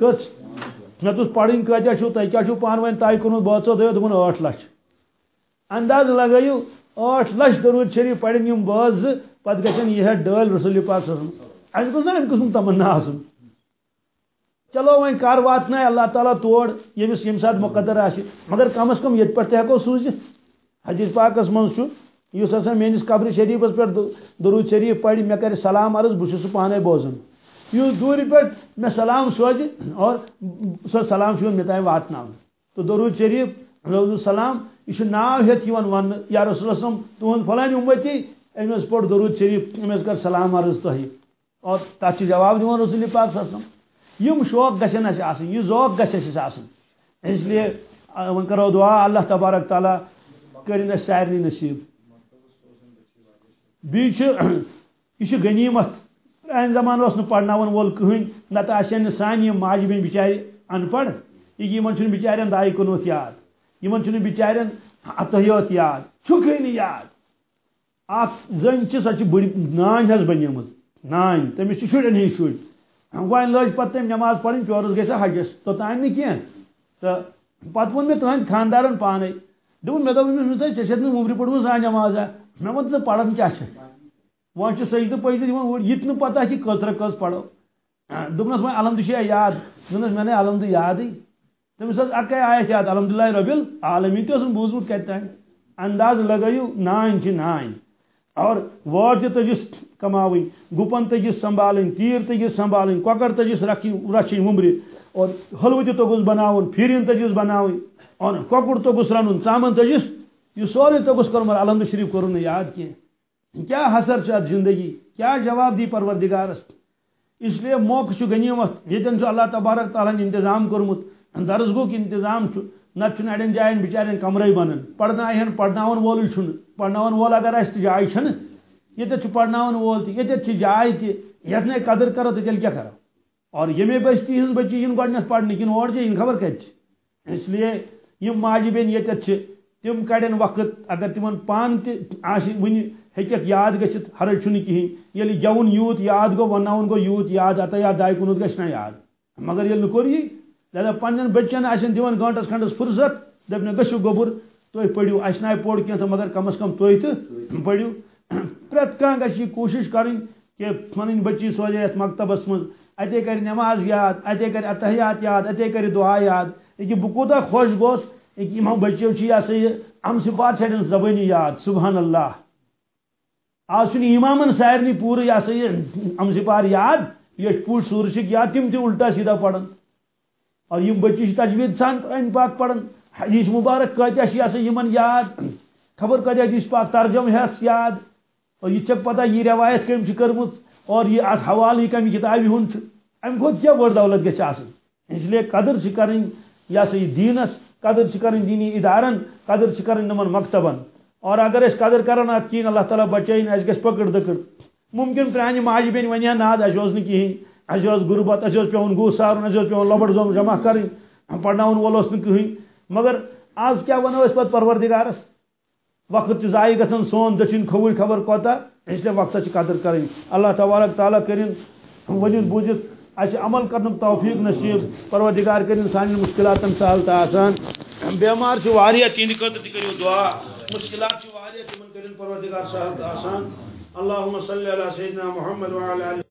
مےٚ دوٚپُس پرٕنۍ کۭتیاہ چھُو تۄہہِ کیٛاہ چھُو پانہٕ ؤنۍ طے کوٚرمُت بٲژو دۄیو دوٚپُن ٲٹھ لچھ۔ انداز لگائیو ٹھ لچھ درود شریف پڑھن یم باز پتہ گژھن یہ ڈل رسول پاک صلی اللہ اس گوٚژھ نا امہِ قٕسمُک تمنا آسُن چلو وۄنۍ کر واتناے اللہ تعالیٰ تور ییٚمِس ییٚمہِ ساتہٕ مقدر آسہِ مگر کم از کم ییٚتہِ پٮ۪ٹھ تہِ ہٮ۪کو سوٗزِتھ حدیث پاکس منٛز چھُ یُس ہسا میٲنِس قبر شریفس پٮ۪ٹھ درود شریف پرِ مےٚ کرِ سلام عرض بہٕ چھُس سُہ پانے بوزان یُس دوٗرِ پٮ۪ٹھ مےٚ سلام سوزِ اور سُہ سلام چھُ یِوان مےٚ تام واتناونہٕ تہٕ درود شریف رضو السلام یہ ناو ہیت ون۔ یا رسول اللہ تہد فلان امتی امس پوٹ درود شریف امس کر سلام عرض تہ اور تک جواب دان رسول پاک صلی یم شوق گھن اس آسن یہ ذوق گھس اس آسن اس لیے ون کرو دعا، اللہ تبارک تعالیٰ کرن اس سارنی نصیب۔ بیچ یہ غنیمت پران زمان اس وول کہین نت آسن سان یہ ماج بین بچار ان پڑھ یہ من بچارن دائی کنوت یاد یمن چھنہ بچارن اتحیات یاد چھکے نی یاد اخ زن چھ سچ بڑ نان ہس نان تمس چھ شڑن ہی شڑ لج پتہ تم نماز پڑھن چورس گژھِ حجس توتان نہ کینٛہہ تہٕ پتہٕ ووٚن مےٚ خاندارن پانے دوٚپُن مےٚ دوٚپ أمِس تۄہہِ ژےٚ چھَتھ نہٕ وُمرِ پٔرمٕژ سانہِ نمازا مےٚ ووٚن ژٕ پران کیٛاہ وۄنۍ چھُ سجدٕ پٔجدٕ دِوان اوٗرۍ یہِ پتہ کہِ کٔژ رکٲژ پرو ہاں، دوٚپنس وۄنۍ الحمدٕ چھُیا یاد دوٚپنس مےٚ نے الحمدٕ یادٕے تمس اکے آیت یاد، الحمد للہ رب العالمین تہ بوزمت کت تین انداز لگائیو نان چھ نان اور وار تہ تجس کماوی، گپن تجس سنبھالن تیر تجس سنبھالن کۄکر تجس رچھن ومبر اور حلوہ تہ توگس بناون پھرین تجس بناوی۔ اور کۄکُر توگس رنن ژامن تجس یہ سورے توگس کور الحمد شریف کورن یاد کی کیا حسر چھ زندگی؟ کیا جواب دی پروردگارس اس لیے موقع چھ غنیمت یتن اللہ تبارک تعالیٰ انتظام کورمت درس گو انتظام نت اڑین جائن بچار کمرے بنان پڑھن پڑھنا وول پڑھنا وول اگر اس جائے چھ یہ پڑھنا وول تیت جائے تیت قدر کرو تو تیل کیا کرو۔ اور یمے بستی ہز بچی ان گۄڈنیتھ پڑھنے کن اور ان خبر کت اس لیے یم ماجہ بین یتت تم کڑن وقت اگر تمن پان تہ ہیکک یاد گژھت حرج چھُنہٕ کہین ییٚلہِ یعنی گیوُن یوٗت یاد گوٚو ونناوُن گوٚو یوٗت یاد، اتا یا داے کُنُتھ گژھِ نا یاد۔ مگر ییٚلہِ نہٕ کوٚر یی لہذا پن بچن آن دان گنٹس کھنڈس فرصت دپ گھو گوبر تھی پڑھو اس نا پوڑ کی مگر کم از کم تھی تو پڑھو پریت کھانا گھس یہ کوشش کریں کہ پن بچی سوزے ات مکتبس مز۔ اتے کر نماز یاد، اتے کر اتحیات یاد اتے کر دعا یاد۔ یہ بہ کوتا خوش گوس یہ بچو یہ سا یہ ام سپات چھڑن زبانی یاد، سبحان اللہ۔ آج چھ امامن سارے پور یہ سا یہ ام سپار یاد، یہ پوٹ سورش یاد، تم تہ الٹا سیدھا پڑھن۔ اور یہ بچی تجوید سان قرآن پاک پڑھن۔ حدیث مبارک کتیا یہ یمن یاد۔ خبر کتیا حدیث پاک ترجم ہس یاد۔ اور یہ چک پتہ یہ روایت کم کرم اور یہ ات حوالہ یہ کم کتابہ ہند ام کھت کیا بڑ دولت گھس اس لیے قدر کریں یہ سا یہ دینس، قدر کریں دینی ادارن، قدر کریں نمن مکتبن۔ اور اگر اس قدر کرن ات کین، اللہ تعالیٰ بچائن اس گھس پکڑ دکڑ۔ ممکن پرانہ ماجہ بین ونیا ناد، اس کہین اہس غربت اہس پیون گو سارن اہس پیون لبڑ زوم جمع کریں پڑھناون وول اس کہین مگر آز کیا ونو اس پت پروردگارس وقت ضائع گھن سون دچن کھوئی خبر کوتا، اس لیے وقت چھ قدر کریں اللہ تبارک تعالیٰ کرن ونت بوجھت اس عمل کرن توفیق نصیب۔ پروردگار کرن سان مشکلات سہل تو آسان بیمار چھ واریاہ تہند خاطر کریو دعا۔ مشکلات چھ واریاہ تمن کرن پروردگار صاحب آسان اللهم صل علی سيدنا محمد وعلى اله